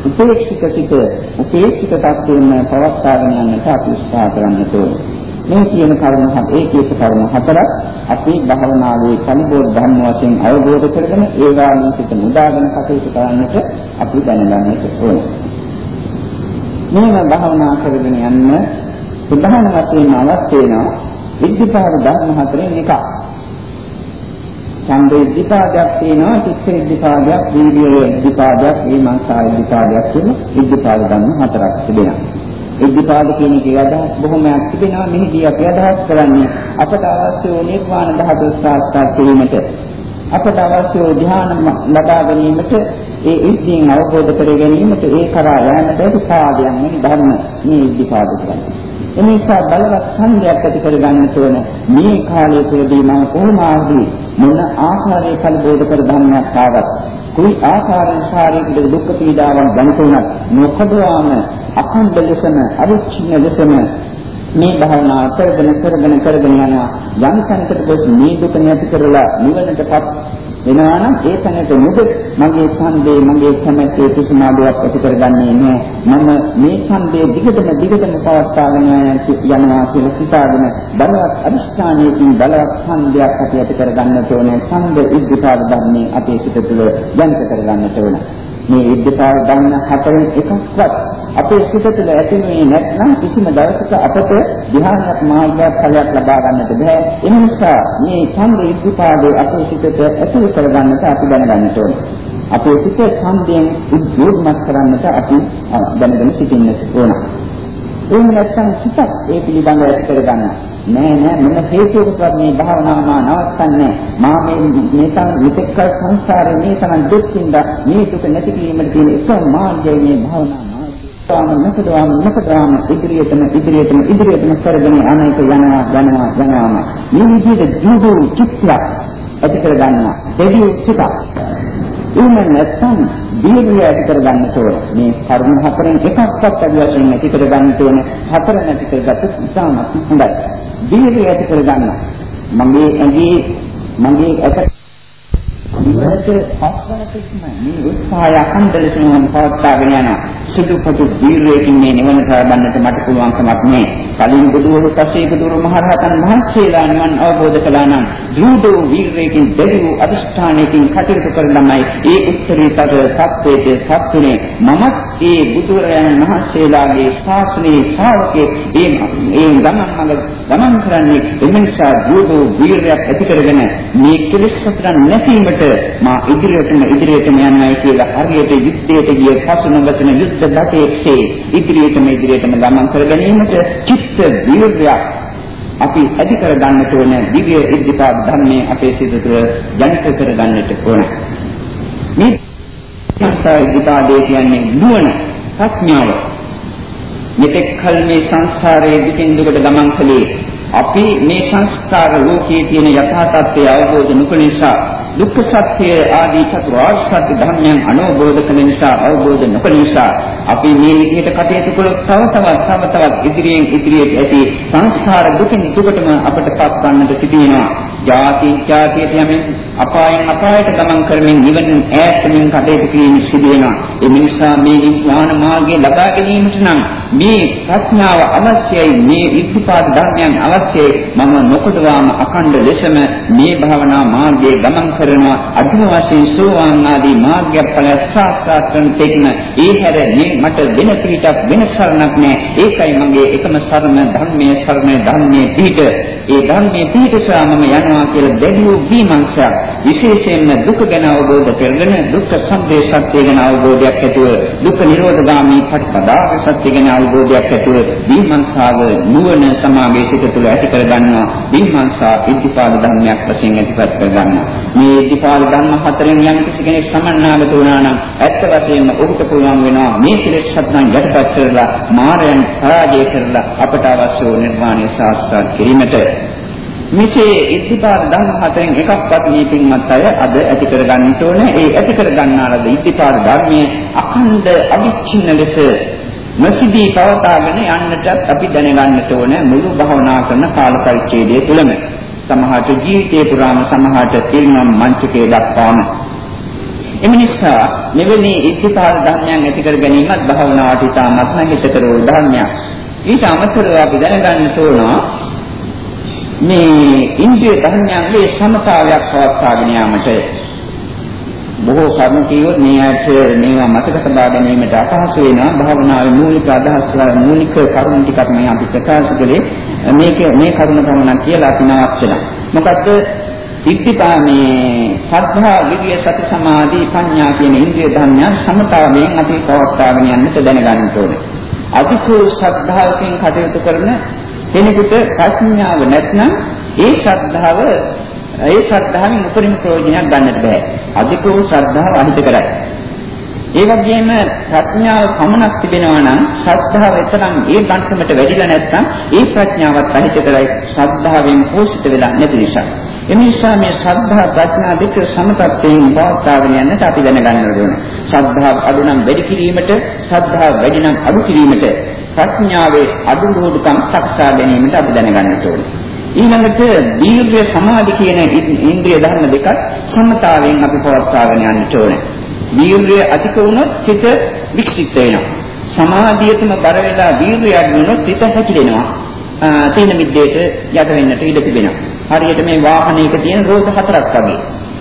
[SPEAKER 1] උපේක්ෂිත සිත උපේක්ෂිත tattවෙන්න පවත්වාගෙන යන්නට අපි උත්සාහ කරන්න ඕනේ. මේ කියන කරුණ හත ඒකීක කරුණ හතරක් අපි භවනාවේ පරිබෝධ ධර්ම වශයෙන් අවබෝධ කරගෙන ඒ ගාමින් සිත මුදාගෙන කටයුතු කරන්නට අපි දැනගන්නට ඕනේ. මේව භවනා කරගෙන යන්න ප්‍රධාන වශයෙන් අවශ්‍ය වෙන විද්ධිපාද ධර්ම හතරෙන් එකක්. ඡන්දේ ඉද්ධිපාදයක් තියෙනවා චිත්ත ඉද්ධිපාදයක් වීර්ය ඉද්ධිපාදයක් ඊමංසා ඉද්ධිපාදයක් කියන ඉද්ධිපාද ධර්ම හතරක් තිබෙනවා. ඉද්ධිපාද කියන එකේ අදහස් බොහොමයක් තිබෙනවා. මෙහිදී අපි අදහස් කරන්නේ අපට අවශ්‍ය වූ නිර්වාණ ධාතු සාක්ෂාත් කිරීමට. අපට අවශ්‍ය වූ ධ්‍යාන ලබා ගැනීමට ඒ ඉද්ධියෙන් අවබෝධ කර ගැනීමට ඒ කරා යෑමට උපාදයන් මේ ධර්ම මේ ඉද්ධිපාද කියන්නේ එනිසා බලවත් ඡන්දයක් ඇති කර ගන්න ඕන. මේ කාලය තුළදී මම කොහොම ආදී මොන ආකාරයේ කලබෝධ කර ධර්මයක් ආවත් කුයි ආකාරයෙන් ශාරීරික දුක් පීඩාවන් දැනුනත් නොකඩවාම අඛණ්ඩ ලෙසම අවිච්ඡින්න ලෙසම මේ භාවනාව කරගෙන කරගෙන කරගෙන යනවා. යම් තැනකට ගොස් මේ දුක නැති කරලා නිවනටපත් වෙනවා නම් ඒ තැනට මුද මගේ ඡන්දේ මගේ කැමැත්තේ කිසිම ආදයක් ඇති කරගන්නේ නැහැ. මම මේ ඡන්දේ දිගටම දිගටම පවත්වාගෙන යනවා කියලා සිතාගෙන බලවත් අදිෂ්ඨානයකින් බලවත් ඡන්දයක් ඇති කරගන්නට ඕනේ. ඡන්ද ඉද්ධිපාද ධර්මයේ අපේ සිත තුළ ජනිත කරගන්නට ඕනේ. මේ විද්‍යාව ගන්න හතරෙන් එකක්වත් අපේ සිත තුළ ඇතිවෙන්නේ නැත්නම් කිසිම දවසක අපට ධ්‍යානයක් මාර්ගයක් ඵලයක් ලබා ගන්නට බෑ. ඒ නිසා මේ ඡන්ද විද්‍යාවේ අපේ සිතට ඇතුල් කරගන්නට අපි දැනගන්න ඕනේ. අපේ සිත ඡන්දයෙන් උද්‍යෝගමත් කරන්නට අපි දැනගෙන සිටින්න ඕන. එහෙම නැත්නම් සිතක් ඒ පිළිබඳව ඇති කරගන්න. නෑ නෑ මොන හේතුවකවත් මේ භාවනාව මා නවත්තන්නේ මා මේ මේකන් විතක්ක සංසාරේ මේ තරම් දුක්ින්ද මේ දුක නැති කිරීමට තියෙන එක මාර්ගය මේ භාවනාව තාම නැකදවාම නැකදවාම ඉදිරියටම ඉදිරියටම ඉදිරියටම කරගෙන අනේක යනවා යනවා යනවා. මේ විදිහට ජීවෝ චිත්ත ඇති කර ගන්නවා දෙවි චිත්ත එහෙම නැත්නම් දීර්ඝය ඇති කර ගන්න ඕන. මේ කර්ම හතරෙන් එකක්වත් අඩු වශයෙන් ඇති කර ගන්න ඕන. හතර නැති කරගත්තොත් ඉතාමත් හොඳයි. දීර්ඝය ඇති කර ගන්න. මගේ ඇඟේ මගේ ඇට ඉවරට පස්වනකම මේ උත්සාහය අඛණ්ඩලසම පවත්වාගෙන යන සුදුපතු දීර්ඝයෙන් මේ නිවන සාබන්නට මට පුළුවන් කමක් නෑ. කලින් බුදුවරු පසේ බුදුවරු මහරහතන් වහන්සේලා නිවන් අවබෝධ කළා නම් දෘಢ වීරයෙන් දෙවි වූ අදිෂ්ඨානයකින් කටයුතු කරනමයි ඒ උත්තරීතර සත්‍යයේ සත්‍තුනේ. මමත් ඒ බුදුරයන් වහන්සේලාගේ ශාසනයේ ශ්‍රාවකේ ඒ ඒ ගමන් මඟ ගමන් කරන්නේ එනිසා දෘಢ වීරයක් ඇති කරගෙන මේ කෙලෙස් සතරන් නැතිවීමට මා ඉදිරියටම ඉදිරියටම යනවායි කියලා හරියට යුද්ධයට ගිය පසු නොගතන යුද්ධ බටේක්සේ ඉදිරියටම ඉදිරියටම ගමන් කර ගැනීමට චිත්ත වීර්යයක් අපි ඇති කර ගන්නට ඕන දිව්‍ය ඉද්ධිපාද ධර්මයේ අපේ සිත තුළ ජනිත කර ගන්නට ඕන. මේ සංසාර ඉද්ධිපාදේ කියන්නේ නුවණ ප්‍රඥාව. මෙතෙක් කල මේ සංසාරයේ දිගින් දිගට ගමන් කළේ අපි මේ සංස්කාර ලෝකයේ තියෙන යථා තත්ත්වය අවබෝධ නොකළ නිසා දුක්ඛ සත්‍ය ආදී චතුරාර්ය සත්‍ය ධර්මයන් අනවබෝධ කරන නිසා අවබෝධ නොකළ නිසා අපි මේ විදිහට කටයුතු කළොත් තව තවත් තව තවත් ඉදිරියෙන් ඉදිරියට ඇති සංස්කාර දුකින් දුකටම අපටපත් ගන්නට සිදුවෙනවා. ජාති ජාතියට යමින් අපායන් අපායට ගමන් කරමින් නිවන ඈතමින් කටයුතු කිරීම සිදුවෙනවා. ඒ නිසා මේ නිර්වාණ මාර්ගය ලබා ගැනීමට නම් මේ ප්‍රඥාව අවශ්‍යයි මේ ඉද්ධිපාද ධර්මයන් අවශ්‍යයි. මම නොකොටවාම අඛණ්ඩ ලෙසම මේ භාවනා මාර්ගයේ ගමන් කරනවා. අධිම වශයෙන් සෝවාන් ආදී මාර්ගය ඵල සාක්ෂාත් කරන තෙක්ම ඒ හැර මේ මට වෙන පිටක් වෙන සරණක් නෑ. ඒකයි මගේ එකම සරණ ධර්මයේ සරණ ධර්මයේ පිට. ඒ ධර්මයේ පිට සාමම යනවා. කියලා දෙවියෝ විමර්ශයක් විශේෂයෙන්ම දුක ගැන අවබෝධ කරගෙන දුක්ඛ සම්පේ සත්‍ය ගැන අවබෝධයක් ඇතුව දුක්ඛ නිරෝධගාමී පටිපදාක සත්‍ය ගැන අවබෝධයක් ඇතුව විමර්ශාව නුවණ සමාගයේ සිට තුළ ඇති කර ගන්නවා. විමර්ශා ඉද්ධිපාද ධර්මයක් වශයෙන් ඇතිපත් කර ගන්නවා. මේ ඉද්ධිපාද ධර්ම හතරෙන් යම් කිසි කෙනෙක් සමන්නාගත වුණා නම් ඇත්ත වශයෙන්ම ඔහුට පුළුවන් වෙනවා මේ කෙලෙස් සත්‍යයන් යටපත් කරලා මායයන් පරාජය කරලා අපට අවශ්‍ය වූ නිර්වාණය සාක්ෂාත් කිරීමට. මෙසේ ඉද්ධිපාද ධර්ම හතරෙන් එකක්වත් මේ පින්වත් අය අද ඇති කර ගන්නට ඕනේ. ඒ ඇති කර ගන්නාලද ඉද්ධිපාද ධර්මයේ අඛණ්ඩ අවිච්ඡින්න ලෙස නොසිදී පවතාගෙන යන්නටත් අපි දැනගන්නට ඕනේ මුළු භවනා කරන කාල පරිච්ඡේදය තුළම. සමහරට ජීවිතේ පුරාම සමහරට තිරනම් මංචකේ දක්වාම එම නිසා මෙවැනි ඉද්ධිපාද ධර්මයන් ඇති කර ගැනීමත් භවනාවට ඉතාමත්ම හිතකර වූ ධර්මයක්. ඊට අමතරව අපි දැනගන්න ඕන මේ ඉන්ද්‍රිය ධර්මයන්ගේ සමතාවයක් පවත්වාගෙන යාමට බොහෝ කර්ම කියොත් මේ ඇට මේවා මතක තබා ගැනීමට අපහසු වෙනවා. භාවනාවේ මූලික අදහස් මූලික කරුණු ටිකක් මේ අපි ප්‍රකාශ කළේ. මේක මේ කරුණ පමණක් කියලා අපි නවත්තලා මොකද ඉද්ධිපා මේ සද්ධා විරිය සති සමාධි ප්‍රඥා කියන ඉන්ද්‍රිය ධර්මයන් සමතාවයෙන් අපි පවත්වාගෙන යන්නට දැනගන්න ඕනේ. අධිකෝ ශ්‍රද්ධාවකින් කටයුතු කරන කෙනෙකුට ප්‍රඥාව නැත්නම් ඒ ශ්‍රද්ධාව ඒ ශ්‍රද්ධාවෙන් උපරිම ප්‍රයෝජනයක් ගන්නට බෑ. අධිකෝ ශ්‍රද්ධාව අහිත කරයි. ඒ වගේම ප්‍රඥාව පමණක් තිබෙනවා නම් ශ්‍රද්ධාව එතරම් ඒ බන්ධමට වැඩිලා නැත්නම් ඒ ප්‍රඥාවත් අහිත කරයි ශ්‍රද්ධාවෙන් පෝෂිත වෙලා නැති නිසා. එනිසා මේ ශ්‍රද්ධා ප්‍රඥා දෙක සමතත්වයෙන් පවත්වාගෙන යන්නට අපි දැනගන්න ඕන. ශ්‍රද්ධාව අඩු නම් වැඩි කිරීමට, ශ්‍රද්ධාව වැඩි නම් අඩු කිරීමට, ප්‍රඥාවේ අඩු නෝදුකම් සකසා ගැනීමට අපි දැනගන්න ඕන. ඊළඟට දීර්ඝ සමාධි කියන ඉන්ද්‍රිය ධර්ම දෙකත් සමතාවයෙන් අපි පවත්වාගෙන යන්න ඕනේ. දීර්ඝය අධික වුණොත් සිත වික්ෂිප්ත වෙනවා. සමාධියටම බර වෙලා දීර්ඝය අඩු වුණොත් සිත හැකිලෙනවා. තීන මිද්දේට යට වෙන්නට ඉඩ තිබෙනවා. හරියට මේ වාහනයක තියෙන රෝධ හතරක් වගේ.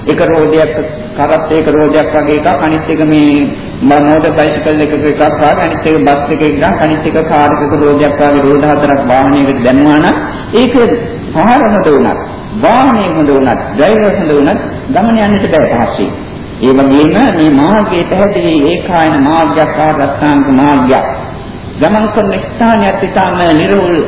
[SPEAKER 1] එක රෝධයක් කරත් එක රෝධයක් වගේ එකක් අනිත් එක මේ මෝටර් බයිසිකල් එකක එකක් වගේ අනිත් එක බස් එකක එකක් අනිත් එක කාර් එකක රෝධයක් වගේ රෝධ හතරක් වාහනයකට දැම්මා නම් ඒක පාර හොඳ වුණත් වාහනේ හොඳ වුණත් ඩ්‍රයිවර් හොඳ වුණත් ගමන යන්නට බෑ පහසුයි. ඒ වගේම මේ මාර්ගයේ පැහැදිලි ඒකායන මාර්ගයක් ආරස්ථාංග මාර්ගයක් ගමන් කරන ස්ථානයක් ඉතාම නිර්වෘල්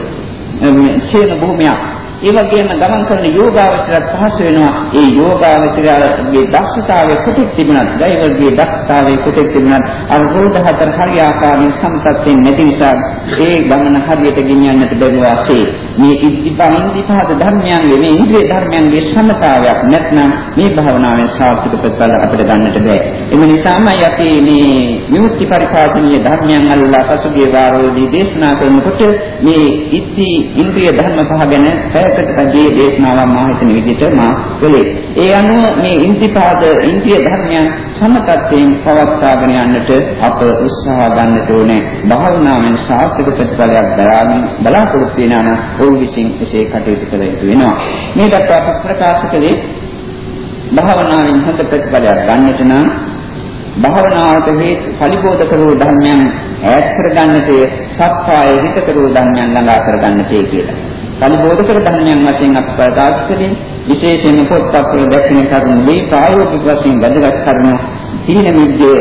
[SPEAKER 1] සේන භූමියක්. ඒ වගේම ගමන් කරන යෝගාවචරය පහසු වෙනවා. ඒ යෝගාවචරයේ දක්ෂතාවය කොටෙක් තිබුණත්, දෛවගේ දක්ෂතාවය කොටෙක් තිබුණත්, අනුරෝධ හතර හරි ආකාරයෙන් සම්පත්යෙන් නැති නිසා ඒ ගමන හරියට ගෙනියන්නට බැරි වාසේ මේ ඉද්ධිපාන්දිපාද ධර්මයන්ගේ මේ ඉන්ද්‍රිය ධර්මයන්ගේ සමතාවයක් නැත්නම් මේ භාවනාවෙන් සාර්ථක ප්‍රතිඵල අපිට ගන්නට බෑ. එම නිසාමයි අපි මේ විමුක්ති පරිපාලනීය ධර්මයන් අල්ලා පසුගිය වාරවලදී දේශනා කරනකොට මේ ඉද්ධි ඉන්ද්‍රිය ධර්ම පහ ගැන පැයකට කදී දේශනාවක් මා හිතන විදිහට මා කළේ. ඒ අනුව මේ ඉන්ද්‍රිපාද ඉන්ද්‍රිය ධර්මයන් සමතත්වයෙන් පවත්වාගෙන යන්නට අප උත්සාහ ගන්නට ඕනේ. භාවනාවෙන් සාර්ථක ප්‍රතිඵලයක් දරාගෙන බලාපොරොත්තු වෙනා නම් ඔව් විසින් එසේ කටයුතු කළ යුතු වෙනවා. මේ දක්වා අප ප්‍රකාශ කළේ භාවනාවෙන් හොඳ ප්‍රතිඵලයක් ගන්නට නම් භාවනාවට හේතු පරිබෝධක වූ ධර්මයන් ඈත් කරගන්නට සත්‍යය හිතක වූ ධර්මයන් ළඟා කරගන්නට කියලා. පරිබෝධක ධර්මයන් වශයෙන් අප ප්‍රකාශ කළේ විශේෂයෙන්ම පොත්පත්වල දැක්වෙන කරුණු මේ ප්‍රායෝගික වශයෙන් වැදගත් කරුණු තීන මිද්දේ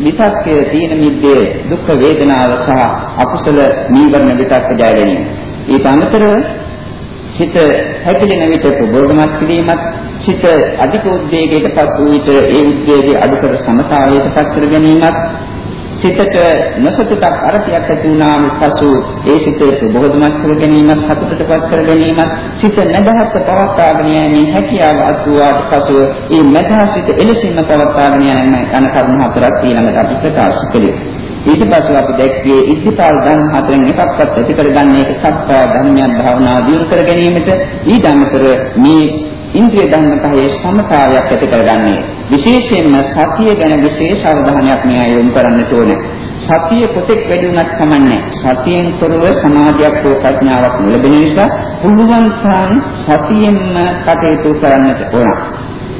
[SPEAKER 1] විතක්කය තීන මිද්දේ දුක් වේදනාව සහ අකුසල නීවරණ විතක්ක ජය ගැනීම. ඊට අමතරව සිත හැකිලෙන විට ප්‍රබෝධමත් කිරීමත් සිත අධික උද්වේගයකටපත් වූ විට ඒ උද්වේගය අඩු කර සමතාවයටපත් කර ගැනීමත් සිතට නොසතුටක් අරතියක් ඇති වුණාම පසු ඒ සිතේ ප්‍රබෝධමත් කර ගැනීමත් සතුටටපත් කර ගැනීමත් සිත නැදහත් පවත්වාගෙන යෑමේ හැකියාව අත්වාට පසු ඒ නැදහත් සිත එලෙසින්ම පවත්වාගෙන යෑම යන කරුණු හතරක් ඊළඟට අපි ප්‍රකාශ කළේ. ඊට පස්සේ අපි දැක්කේ ඉද්ධිපාල ධර්ම හතරෙන් එකක්වත් ඇති කරගන්නේ ඒක සත්‍ය ධර්මයන් භාවනා දියුණු කර ගැනීමට ඊට අමතර මේ ඉන්ද්‍රිය ධර්ම පහේ සමතාවයක් ඇති කරගන්නේ විශේෂයෙන්ම සතිය ගැන විශේෂ අවධානයක් මේ අය යොමු කරන්නට ඕනේ. සතිය පොතෙක් වැඩි වුණත් කමන්නේ. සතියෙන් තොරව සමාධියක් හෝ ප්‍රඥාවක් ලැබෙන නිසා පුළුවන් තරම් සතියෙන්ම කටයුතු කරන්නට ඕන.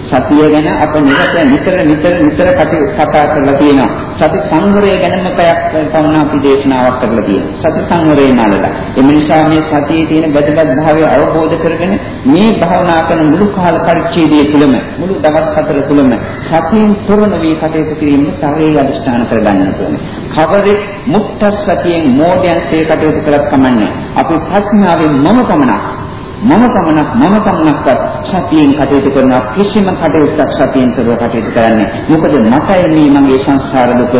[SPEAKER 1] සතිය ගැන අප නිතර නිතර නිතර නිතර කතා කරලා තියෙනවා. සති සංවරය ගැනම පැයක් පමණ අපි දේශනාවක් කරලා තියෙනවා. සති සංවරය නාලලා. එම නිසා මේ සතියේ තියෙන වැදගත් භාවය අවබෝධ කරගෙන මේ භාවනා කරන මුළු කාල පරිච්ඡේදය තුළම මුළු දවස් හතර තුළම සතියෙන් තොරව වී කටයුතු කිරීමෙන් තරයේ අධිෂ්ඨාන කරගන්න ඕනේ. කවරේ මුක්ත සතියෙන් මෝඩයන් සේ කටයුතු කරත් කමන්නේ. අපි ප්‍රඥාවෙන් මම පමණක් මම පමණක් මම පමණක්වත් සතියෙන් කටයුතු කරන කිසිම කටයුත්තක් සතියෙන් කරව කටයුතු කරන්නේ. මොකද මටයි මේ මගේ සංසාර දුක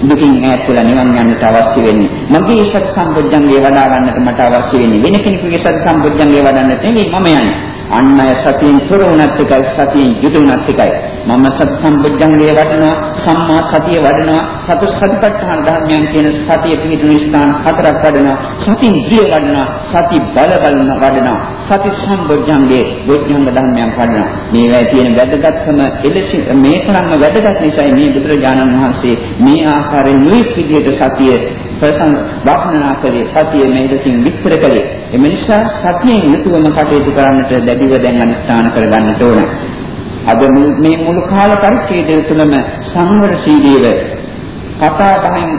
[SPEAKER 1] දුකින් ඈත් වෙලා නිවන් යන්නට අවශ්‍ය වෙන්නේ. මගේ සත් සම්බොජ්ජංගේ වඩා ගන්නට මට අවශ්‍ය වෙන්නේ. වෙන කෙනෙකුගේ සත් සම්බොජ්ජංගේ වඩන්නට නෙවෙයි මම යන්නේ. අන්න අය සතියෙන් තොර වුණත් එකයි සතියෙන් යුත වුණත් එකයි. මම සත් සම්බුද්ධංගයේ වඩනවා සම්මා සතිය වඩනවා සතු සතිපට්ඨාන ධර්මයන් කියන සතිය පිහිටුන ස්ථාන හතරක් වඩනවා සති ඉන්ද්‍රිය වඩනවා සති බල බලන වඩනවා සති සම්බුද්ධංගයේ වෛඥානික ධර්මයන් වඩනවා. මේවා තියෙන වැදගත්කම එලෙසින් මේ තරම්ම වැදගත් නිසායි මේ බුදුරජාණන් වහන්සේ මේ ආකාරයෙන් නිවිස් විදියට සතිය ප්‍රසන්න වර්ණනා කළේ සතිය මේ දෙකින් විස්තර කළේ. එම නිසා සතියෙන් යුතුවම කටයුතු කරන්නට දැඩිව දැන් අනිස්ථාන කරගන්නට ඕන. අද මේ මුළු කාල පරිච්ඡේදය තුළම සංවරශීලීව කතා බහෙන්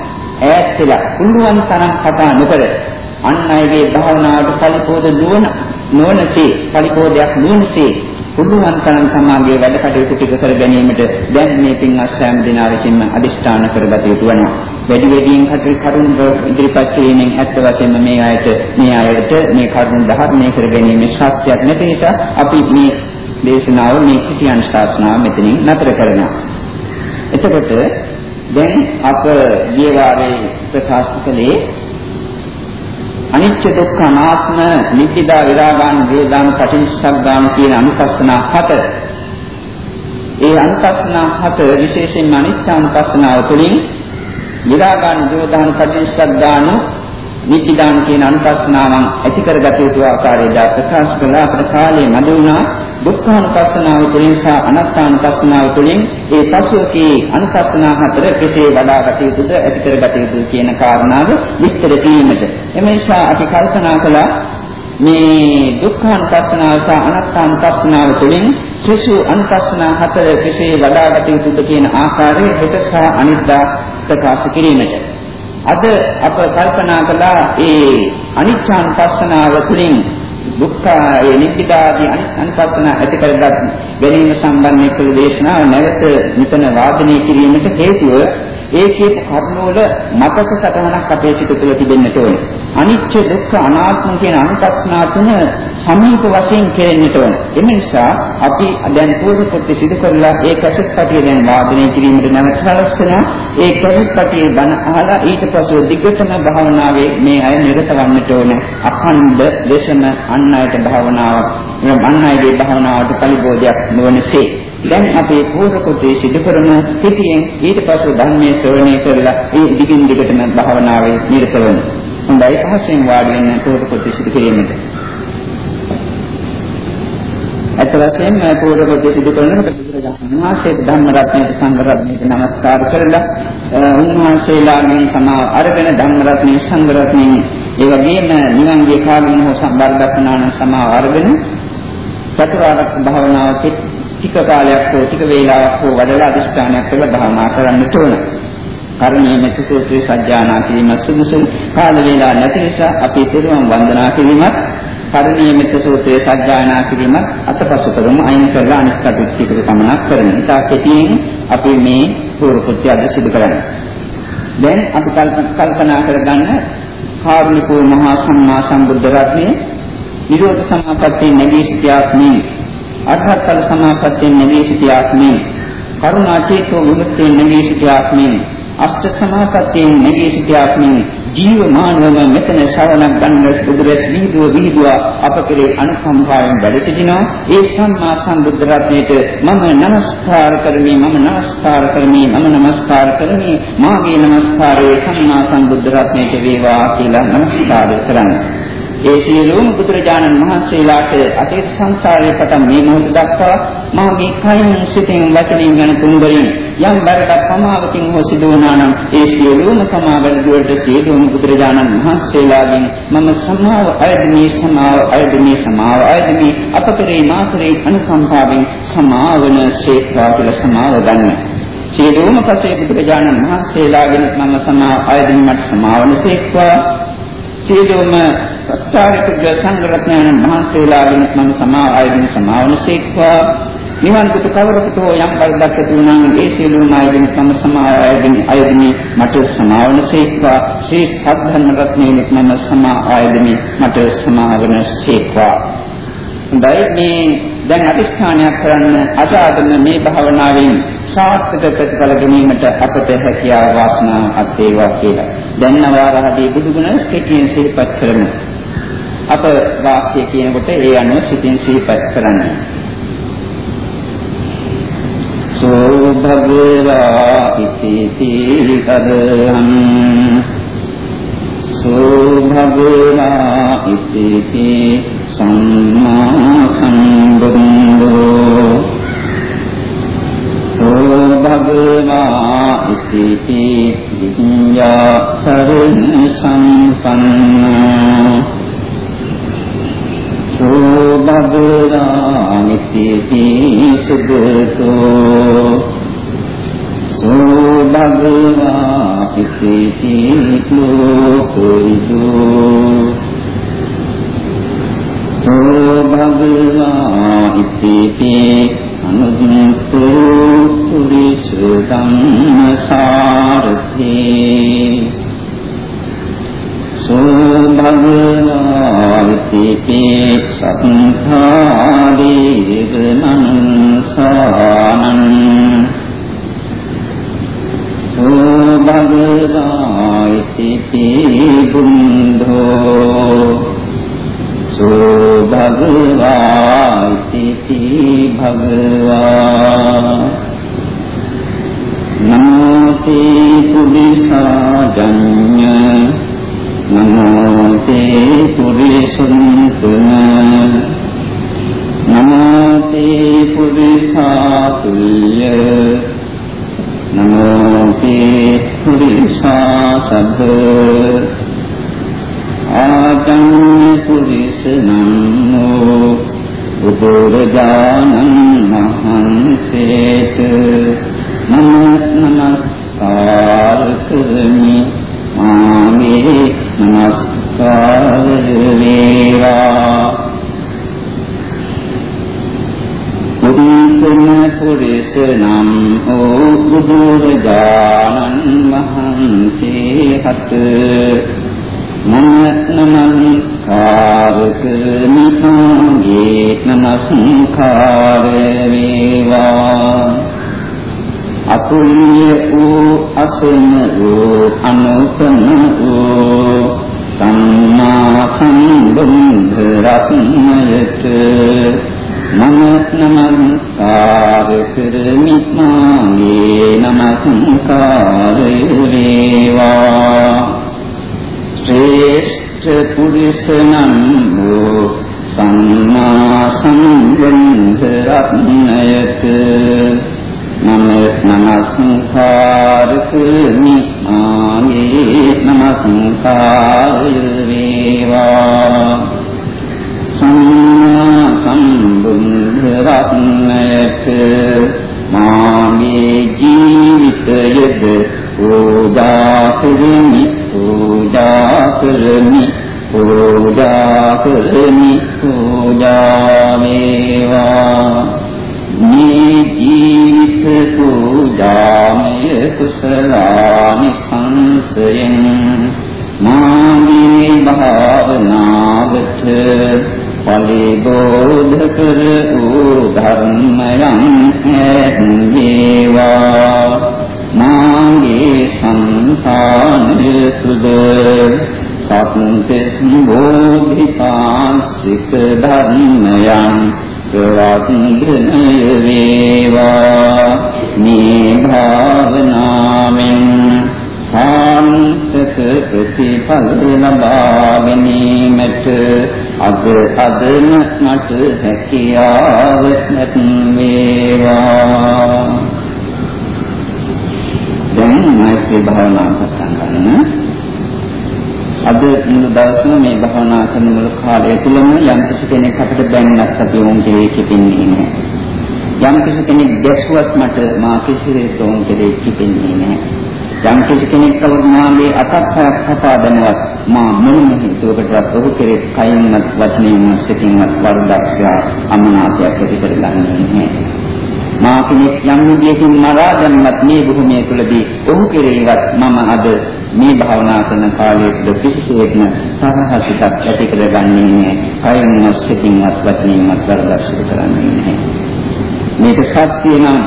[SPEAKER 1] ඈත් වෙලා පුළුවන් තරම් කතා නොකර අන් අයගේ භාවනාවට පරිපෝධ නුවණ නොවනසේ පරිපෝධයක් නොවනසේ පුළුවන් තරම් සමාගයේ වැඩ කටයුතු ටික කර ගැනීමට දැන් මේ පින් අස්සෑම දිනා විසින්ම අදිෂ්ඨාන කරගත යුතු වෙනවා. වැඩි වැඩියෙන් කටයුතු කරුණ ඉදිරිපත් කිරීමෙන් ඇත්ත වශයෙන්ම මේ ආයත මේ ආයත මේ කරුණ ධර්මයේ කර ගැනීම ශක්තියක් නැති නිසා අපි මේ දේශනාව මේ කිතියන් ශාස්ත්‍රනාව මෙතනින් නතර කරනවා. එතකොට දැන් අප ගිය වාරේ ප්‍රකාශ කළේ අනිච්ච දුක්ඛ අනාත්ම නිත්‍යදා විරාගාන වේදාන පටිච්චසමුප්පාදාන කියන අනුපස්සනා හත. ඒ අනුපස්සනා හත විශේෂයෙන්ම අනිච්චානුපස්සනාව තුළින් විරාගාන නිරෝධාන පටිච්චසමුප්පාදාන නිත්‍යදාන කියන අනුපස්සනාවන් ඇති කරගත යුතු ආකාරය දා ප්‍රකාශ කළා. අපේ කාලේ මඩ වුණා. දුක්ඛානුපස්සනාව තුළින් සහ අනාත්මානුපස්සනාව තුළින් ඒ පසුකේ අනුපස්සනා හතර කෙසේ වඩා ගත යුතුද ඇති කරගත යුතුද කියන කාරණාව විස්තර කිරීමට. එම නිසා අපි කල්පනා කළා මේ දුක්ඛානුපස්සනාව සහ අනාත්මානුපස්සනාව තුළින් සිසු අනුපස්සනා හතර කෙසේ වඩා ගත යුතුද කියන ආකාරය හෙට සහ අනිද්දා ප්‍රකාශ කිරීමට. අද අප කල්පනා කළා ඒ අනිච්චානුපස්සනාව තුළින් දුක්ඛ ඒ නිත්‍යතාවදී අනුපස්සන ඇති කරගත් ගැනීම සම්බන්ධ කළ දේශනාව නැවත මෙතන වාදනය කිරීමට හේතුව ඒකේ කර්ණවල මතක සටහනක් අපේ සිත තුළ තිබෙන්නට ඕනේ. අනිච්ච දුක්ඛ අනාත්ම කියන අනුපස්සනා තුන සමීප වශයෙන් කෙරෙන්නට ඕනේ. එම නිසා අපි දැන් පූර්ව කොට සිදු කරලා ඒ කැසට් පටිය දැන් වාදනය කිරීමට නැවත සලස්වනවා. ඒ කැසට් පටියේ බණ අහලා ඊට පස්ව දිගටම භාවනාවේ මේ අය නිරත වන්නට ඕනේ. අඛණ්ඩ දේශන අන් අයට භාවනාවක් අන් අයගේ භාවනාවට පරිබෝධයක් නොවනසේ දැන් අපේ පූර්ව කොටේ සිදු කරන පිටියෙන් ඊට පස්ව ධර්මයේ ශ්‍රවණය කරලා ඒ දිගින් දිගටම භාවනාවේ නිරත වෙනවා. හොඳයි පහසෙන් වාඩි වෙන්න පූර්ව කොටේ සිදු කිරීමට. අත වශයෙන් මේ පූර්ව කොටේ සිදු කරනකොට බුදුරජාණන් වහන්සේ ධම්ම රත්නයේ සංඝ රත්නයට නමස්කාර කරලා උන්වහන්සේලාගෙන් සමාව අරගෙන ධම්ම රත්නයේ සංඝ රත්නයේ ඒ වගේම නිවන්ගේ කාලීන හෝ සම්බන්ධත්වනාන සමාව අරගෙන චතුරාර්ය භාවනාව ටික කාලයක් හෝ ටික වේලාවක් හෝ වඩලා අදිෂ්ඨානයක් කරලා භාවනා කරන්නට ඕන. කර්මයේ මෙත් සූත්‍රයේ සත්‍යානා කිරීම සුදුසු කාල වේලා නැති නිසා අපි පිරුවම් වන්දනා කිරීමත් කර්මයේ මෙත් සූත්‍රයේ සත්‍යානා කිරීමත් අතපසු කරමු අයින් කරලා අනිත් කටයුතු ටික පමණක් කරමු. ඉතා කෙටියෙන් අපි මේ පූර්ව කෘත්‍ය අද සිදු කරන්නේ. දැන් අපි කල්පනා කරගන්න කාරුණිකෝ මහා සම්මා සම්බුද්ධ රත්නයේ නිරෝධ සමාපatti නැගී සිටියාක් නේ අරහත් ඵල සමාපත්තියෙන් නෙවී සිටි ආත්මයෙන් කරුණා චේතෝ විමුක්තියෙන් නෙවී සිටි ආත්මයෙන් අෂ්ට සමාපත්තියෙන් නෙවී සිටි ආත්මයෙන් ජීවමානවම මෙතන ශ්‍රවණක් ගන්න සුදුරස් විදුව විදුව අප කෙරේ අනුකම්පාවෙන් වැඩ සිටිනවා. ඒ සම්මා සම්බුද්ධ රත්නයට මම নমස්කාර කරමි මම নমස්කාර කරමි මම নমස්කාර කරමි. මාගේ নমස්කාරයේ සම්මා සම්බුද්ධ රත්නයට වේවා කියලා নমස්කාර කරන්නේ ඒ සියලුම බුදුරජාණන් වහන්සේලාට අතීත සංසාරයේ පටන් මේ මොහොත දක්වා මා මේ කයින් සිතින් වචනින් ගැන තුන්වරින් යම් බරකට පමාවකින් හෝ සිදු වුණා නම් ඒ සියලුම පමාවල දුවට සියලුම බුදුරජාණන් වහන්සේලාගෙන් මම සමාව අයදමි සමාව අයදමි සමාව අයදමි අපතරේ මාතරේ අනුකම්පාවෙන් සමාවන ශේඛා කියලා සමාව ගන්න. සියලුම පසේ බුදුරජාණන් වහන්සේලාගෙන් මම සමාව අයදමි මට සමාවන ශේඛා සියලුම සත්‍යාරික සංග්‍රහඥයන් මහන්සේලාගෙන මම සමා ආයතන සමාවනසේක්වා නිවන් කුට කවරකට හෝ යම් බල්දක් ඇති වුණා නම් ඒ සියලුම ආයතන තම සමා ආයතන ආයතන මට සමාවනසේක්වා ශ්‍රී සද්ධර්ම රත්නයේ මම සමා ආයතන මට සමාවනසේක්වා හොඳයි මේ දැන් අතිස්ථානයක් කරන්න අද ආදම මේ භාවනාවෙන් සාර්ථක ප්‍රතිඵල ගැනීමට අපට හැකියාව වාසනාවක් වේවා කියලා. දැන් නවාරහදී බුදුගුණ කෙටියෙන් සිහිපත් කරමු. අප වාක්‍ය කියනකොට ඒ අනුව සිතින් සිහිපත් කරන්න. සෝ භගවා ඉති තීකරහං සෝ භගවා ඉති සම්මා සම්බුද්ධෝ සෝ භගවා ඉති විඤ්ඤා සරණ සම්පන්නෝ සෝ භගවා ඉති සුගතෝ සෝ භගවා ඉති ලෝකවිදෝ සෝ භගවා ඉති අනුත්තෝ පුරිස ධම්මසාරතේ සෝ භගවා ඉති සත්තාදීව මනසානං සෝ භගවා ඉති බුද්ධෝ සෝ භගවා ඉති භගවා නමෝ තේ පුරිසාජඤ්ඤ නමෝ තේ පුරිසුන්තුන නමෝ තේ පුරිසාතුල්‍ය නමෝ තේ පුරිසා සබ්බ ආගම් පුරිස නමෝ බුදුරජාණන් වහන්සේට නමස්කාර කරමි මාගේ නමස්කාර වේවා පුරිසන පුරිස නම් ඕ බුදුරජාණන් වහන්සේ හත නමස්කාර කරමි මාගේ නමස්කාර වේවා අතුල්‍ය වූ අසම වූ අනුපම වූ සම්මා සම්බුද්ධ රත්නයට මම නමස්කාර කරමි මාගේ නමස්කාරය වේවා ශ්‍රේෂ්ඨ පුරිසනම් වූ සම්මා සම්බුද්ධ රත්නයට නම නමස්කාර කරමි ආයේ නමස්කාරය වේවා සම්මා සම්බුද්ධ රත්නයට මාගේ ජීවිතයද පූජා කරමි පූජා කරමි. පූජා කරමි පූජා වේවා මේ ජීවිත පූජාමය කුසලානි සංසයෙන්. මාගේ භාවනාවට පරිබෝධ කර වූ ධර්මයන් ඇත්වේවා. මාගේ සංතානය තුද සත්‍තිස් බෝධිපාසික ධර්මයන් ප්‍රවත්නය වේවා. මේ භාවනාවෙන් සාන්තක ප්‍රතිඵල ලබා ගැනීමට අද අදන මට හැකියාව නැත්වේවා දැන් මෛත්‍රී භාවනාව පටන් ගන්න. අද මුළු දවසම මේ භවනා කරන මුළු කාලය තුලම යම් කිසි කෙනෙක් අපිට බැන්නත් අපි වුන් කෙරේ කිපෙන්නේ නැහැ. යම් කිසි කෙනෙක් දැස්වත් මට මා කිසිරේ තෝන් කෙරේ කිපෙන්නේ නැහැ. යම් කිසි කෙනෙක් තවද මාගේ අතක් හයක් කතා දැනුවත් මා මොන හේතුවකටවත් ඔහු කෙරේ කයින්වත් වචනයෙන්වත් සිතින්වත් වරදක් අමනාපයක් ඇති කරගන්නේ නැහැ. මා කෙනෙක් යම් විදියකින් මරා දැම්මත් මේ භූමිය තුළදී ඔහු කෙරෙහිවත් මම අද මේ භාවනා කරන කාලයේ තුල කිසිසේත්ම සහහසිතක් ඇති කරගන්නේ නැහැ. කයින්වත් සිතින්වත් වචනින්වත් වරදස්සු කරන්නේ නැහැ. මේක සත්‍ය නම්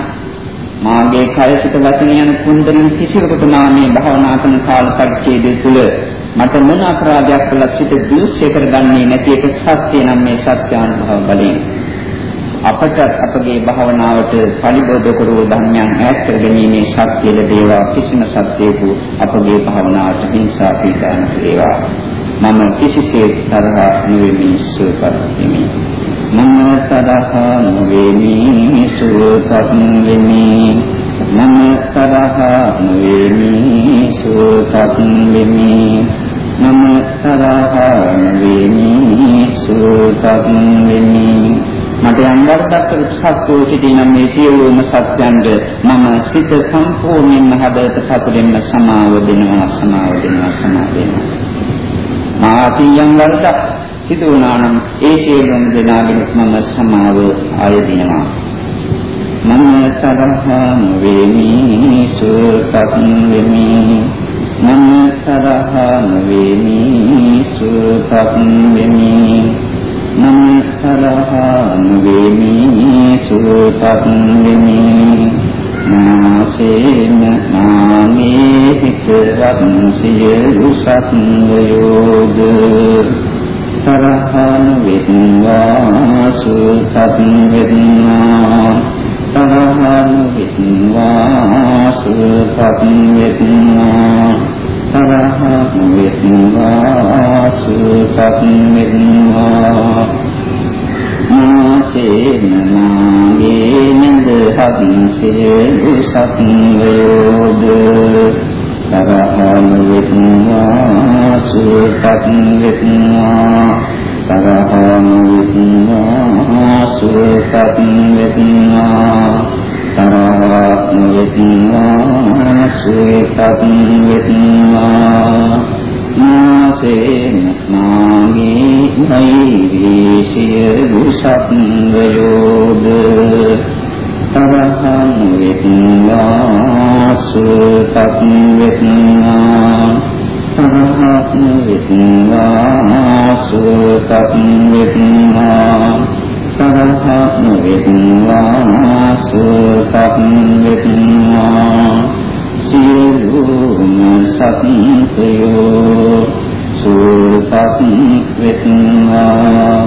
[SPEAKER 1] මාගේ කය සිත වචන යන කුණ්ඩලන කිසිවකට මා මේ භාවනා කරන කාල පරිච්ඡේදය තුල මට මොන අපරාධයක් කළත් සිත දුස්සේ කරගන්නේ නැති එක සත්‍ය නම් මේ සත්‍ය අනුභව බලයෙන් අපට අපගේ භාවනාවට පරිබෝධ කරු ධර්මයන් ඈත් කර ගැනීමේ ශක්තිය ලැබේවා කිසිම සත්‍යයක අපගේ භාවනාවට හිංසා පීඩා නොවේවා මම කිසිසේත් තරහ නොවෙමි සුවපත් වෙමි. මම තරහ නොවෙමි සුවපත් වෙමි. මම තරහ නොවෙමි සුවපත් වෙමි. මම තරහ නොවෙමි සුවපත් වෙමි. මට යම් වරදක් සත්‍යෝ සිටිනම් මේ සියලුම සත්‍යයන්ද මම සිත සම්පූර්ණයෙන්ම හදවත පතුලෙන්ම සමාව දෙනවා සමාව දෙනවා සමාව දෙනවා. මාති යම් වරදක් සිදු වුණා නම් ඒ සියලුම දෙනාගෙන් මම සමාව ආයදිනවා. මම තරහම් වෙමි සුපත් වෙමි. මම තරහම් වෙමි සුපත් වෙමි. නමස්තරහං වේමි සුපත් වෙමි නාසේන නාමේ හිතවත් සියලු සත්වයෝද තරහන වෙත්වා සුතත් වෙත්වා තරහන වෙත්වා සුතත් වෙත්වා තරහන වෙත්වා සුතත් වෙත්වා මාසේන නාගේ නන්දහත්සේ සත්වයෝද තරහම වෙත්වා සුපත් වෙත්වා තරහම වෙත්වා සුපත් වෙත්වා තරහම වෙත්වා සුපත් වෙත්වා මාසේන මාගේ නෛවේශය දුසත්වයෝද තරහං වෙත්වා සුතත් වෙත්වා තරහං වෙත්වා සුතත් වෙත්වා තරහං වෙත්වා සුතත් වෙත්වා සියලුම සත්ත්වයෝ සුවපත් වෙත්වා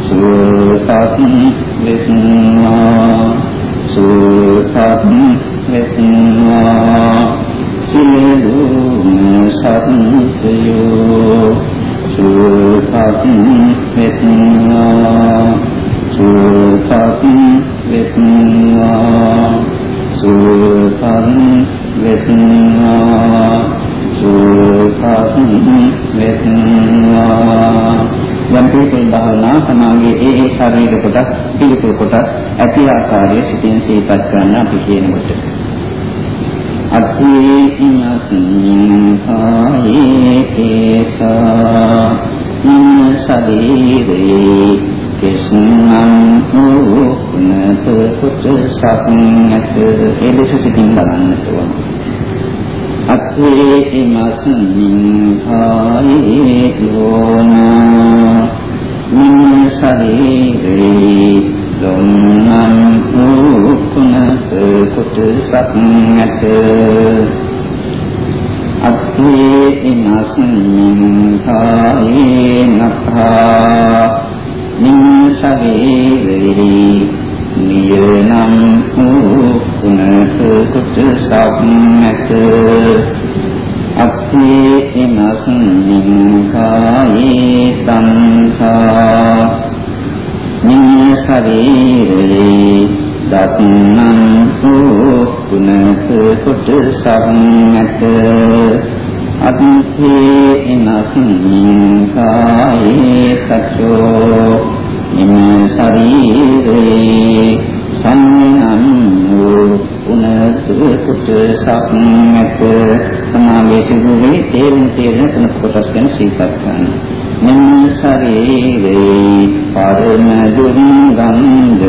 [SPEAKER 1] සුවපත් වෙත්වා සුවපත් වෙත්වා සියලුම සත්ත්වයෝ සුවපත් වෙත්වා සුවපත් වෙත්වා සුවපත් වෙත්වා සුපත් වෙත්වා යම් පිටේ භාවනා සමාගයේ ඒ ඒ ශරීර කොටස් පිළිකුල් කොටස් ඇති ආකාරයේ සිටින් සිහිපත් කරන්න අපි කියනකොට. අත්ථේ ඉනස්මින් කායේ කේසා ඉන්න ශරීරේ කෙස්නම් උනත කුත සක්නත ඒ දෙස සිටින් බලන්නට ඕන අත්වේ ඉමස්මින් කායේ යෝනා මින් ශරීරේ ලොම්නම් උනත කුත සක්නත අත්වේ ඉමස්මින් කායේ නඛා මින් සවේරි නියනම් කුණත කුත සම්මත අක්ඛේ එනස් මින් කායේ සංඛා මින් සවේරි දත්නම් කුණත කුත සම්මත අත්ථේ එනස්මින් කායේ තච්චෝ ඉම ශරීරේ සම්නම් උනත කුට සක්මත සමාවේ සිදුවේ තේරුම් තේරුම් තන කොටස් ගැන සිහිපත් කරන්න. මෙන්න ශරීරේ පරම දුර්ගන්ධ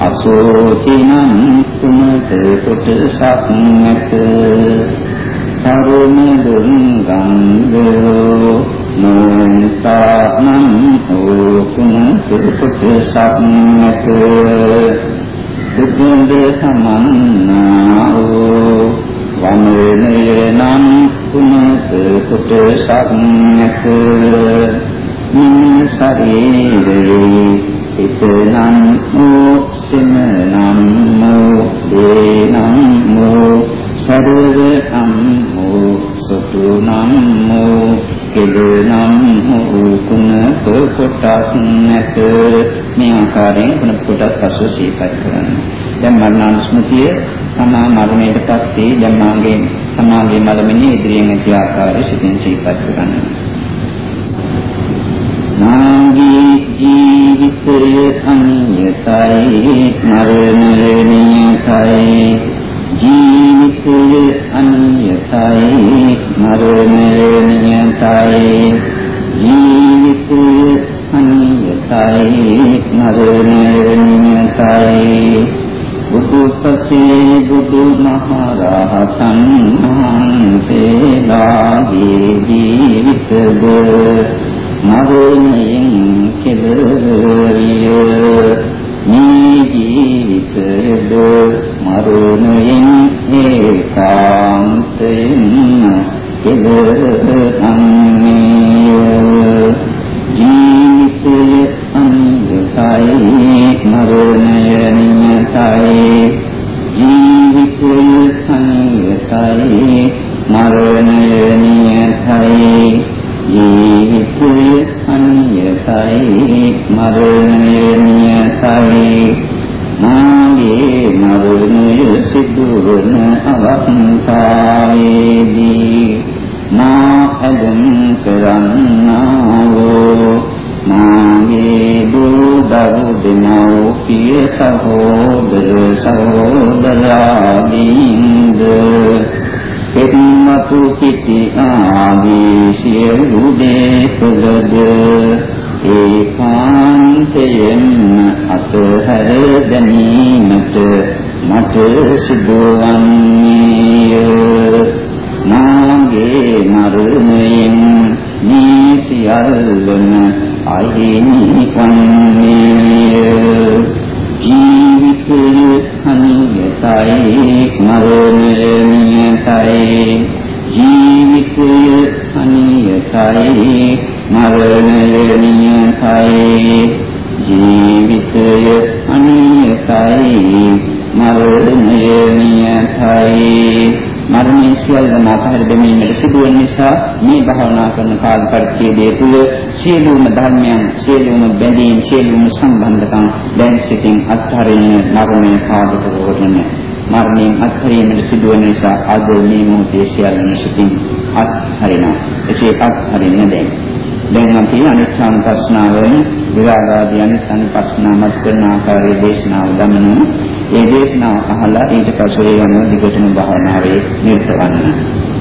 [SPEAKER 1] අසෝචිනම් කුමත කුට සක්මත කරුණ දුංගංගෝ නෝන්තානම් ඕකුණ සුපුත සම්මත දුක්ඛ සමන්නාෝ වමනය නම් කුණත කුට සම්මත මින් ශරීරේ ඉතනම් මොක්ෂම නම් මෝ දේනම් මෝ සරව අම්මෝ සතු නම්මෝ කෙල නම්මෝ කුණ කොටස් නැත මේ ආකාරයෙන් කුණ කොටස් පසු සීපත් කරන්න. දැන් මරණානුස්මතිය තමා මරණයටපත් වී දැන් මාගේ සමාගයේ මලමිනේ ඉදිරියෙන් ඇති ආකාරය සිතින් සීපත් කරන්න. නාගී ජීවිතය අනියතයි මරණය නියතයි ජීවිතය අනියතයි මරණය නියතයි ජීවිතය අනියතයි මරණය නියතයි බුදුපසේ බුදු මහරහතන් වහන්සේලාගේ ජීවිතද මරණයෙන් කෙලවිය මේ ජීවිතයද මරණයෙන් ඒකාන්තයෙන් කෙලෙන්නේ ජීවිතය අනිත්‍යයි මරණය නියතයි ජීවිතය අනිත්‍යයි මරණය නියතයි ජීවිතය අනිත්‍යයි මරණය සිදුවන අවස්ථාවේදී මා ඇදම් කරන්නාවෝ. මාගේ දූ දරු දෙමව්පිය සහෝදර සහෝදරාදීන්ද. එන්නතු සිටි ආදී සියලු දේපලද ඒකාන්තයෙන් අතහැර ගැනීමට මට සිදුවන්නේය මාගේ මරණයෙන් මේ සියල්ලම අහිමි වන්නේය ජීවිතය අනියතයි මරණය නියතයි. ජීවිතය අනියතයි මරණය නියතයි. ජීවිතය අනියතයි මරණය නියතයි මරණය සියල්ලම අපහැර දෙමින්ට සිදුවන නිසා මේ භාවනා කරන කාල පරිච්ඡේදයේ තුල සියලුම ධර්මයන් සියලුම බැඳීම් සියලුම සම්බන්ධකම් දැන් සිටින් අත්හරින්න මරණය පාදක වඩන මරණයෙන් අත්හැරීමට සිදුවන නිසා අද මේ මොහොතේ සියල්ලම සිටින් අත්හරිනවා. එසේ අත්හරින්න දැන් දැන් අපි අනිච්ඡානුපස්සනාවෙන් විරාගාදී අනිච්ඡානුපස්සනාමත් කරන ආකාරයේ දේශනාව ගමනු ඒ දේශනාව අහලා ඊට පස්සේ යන දිගටම භාවනාවේ නිරත වන්න.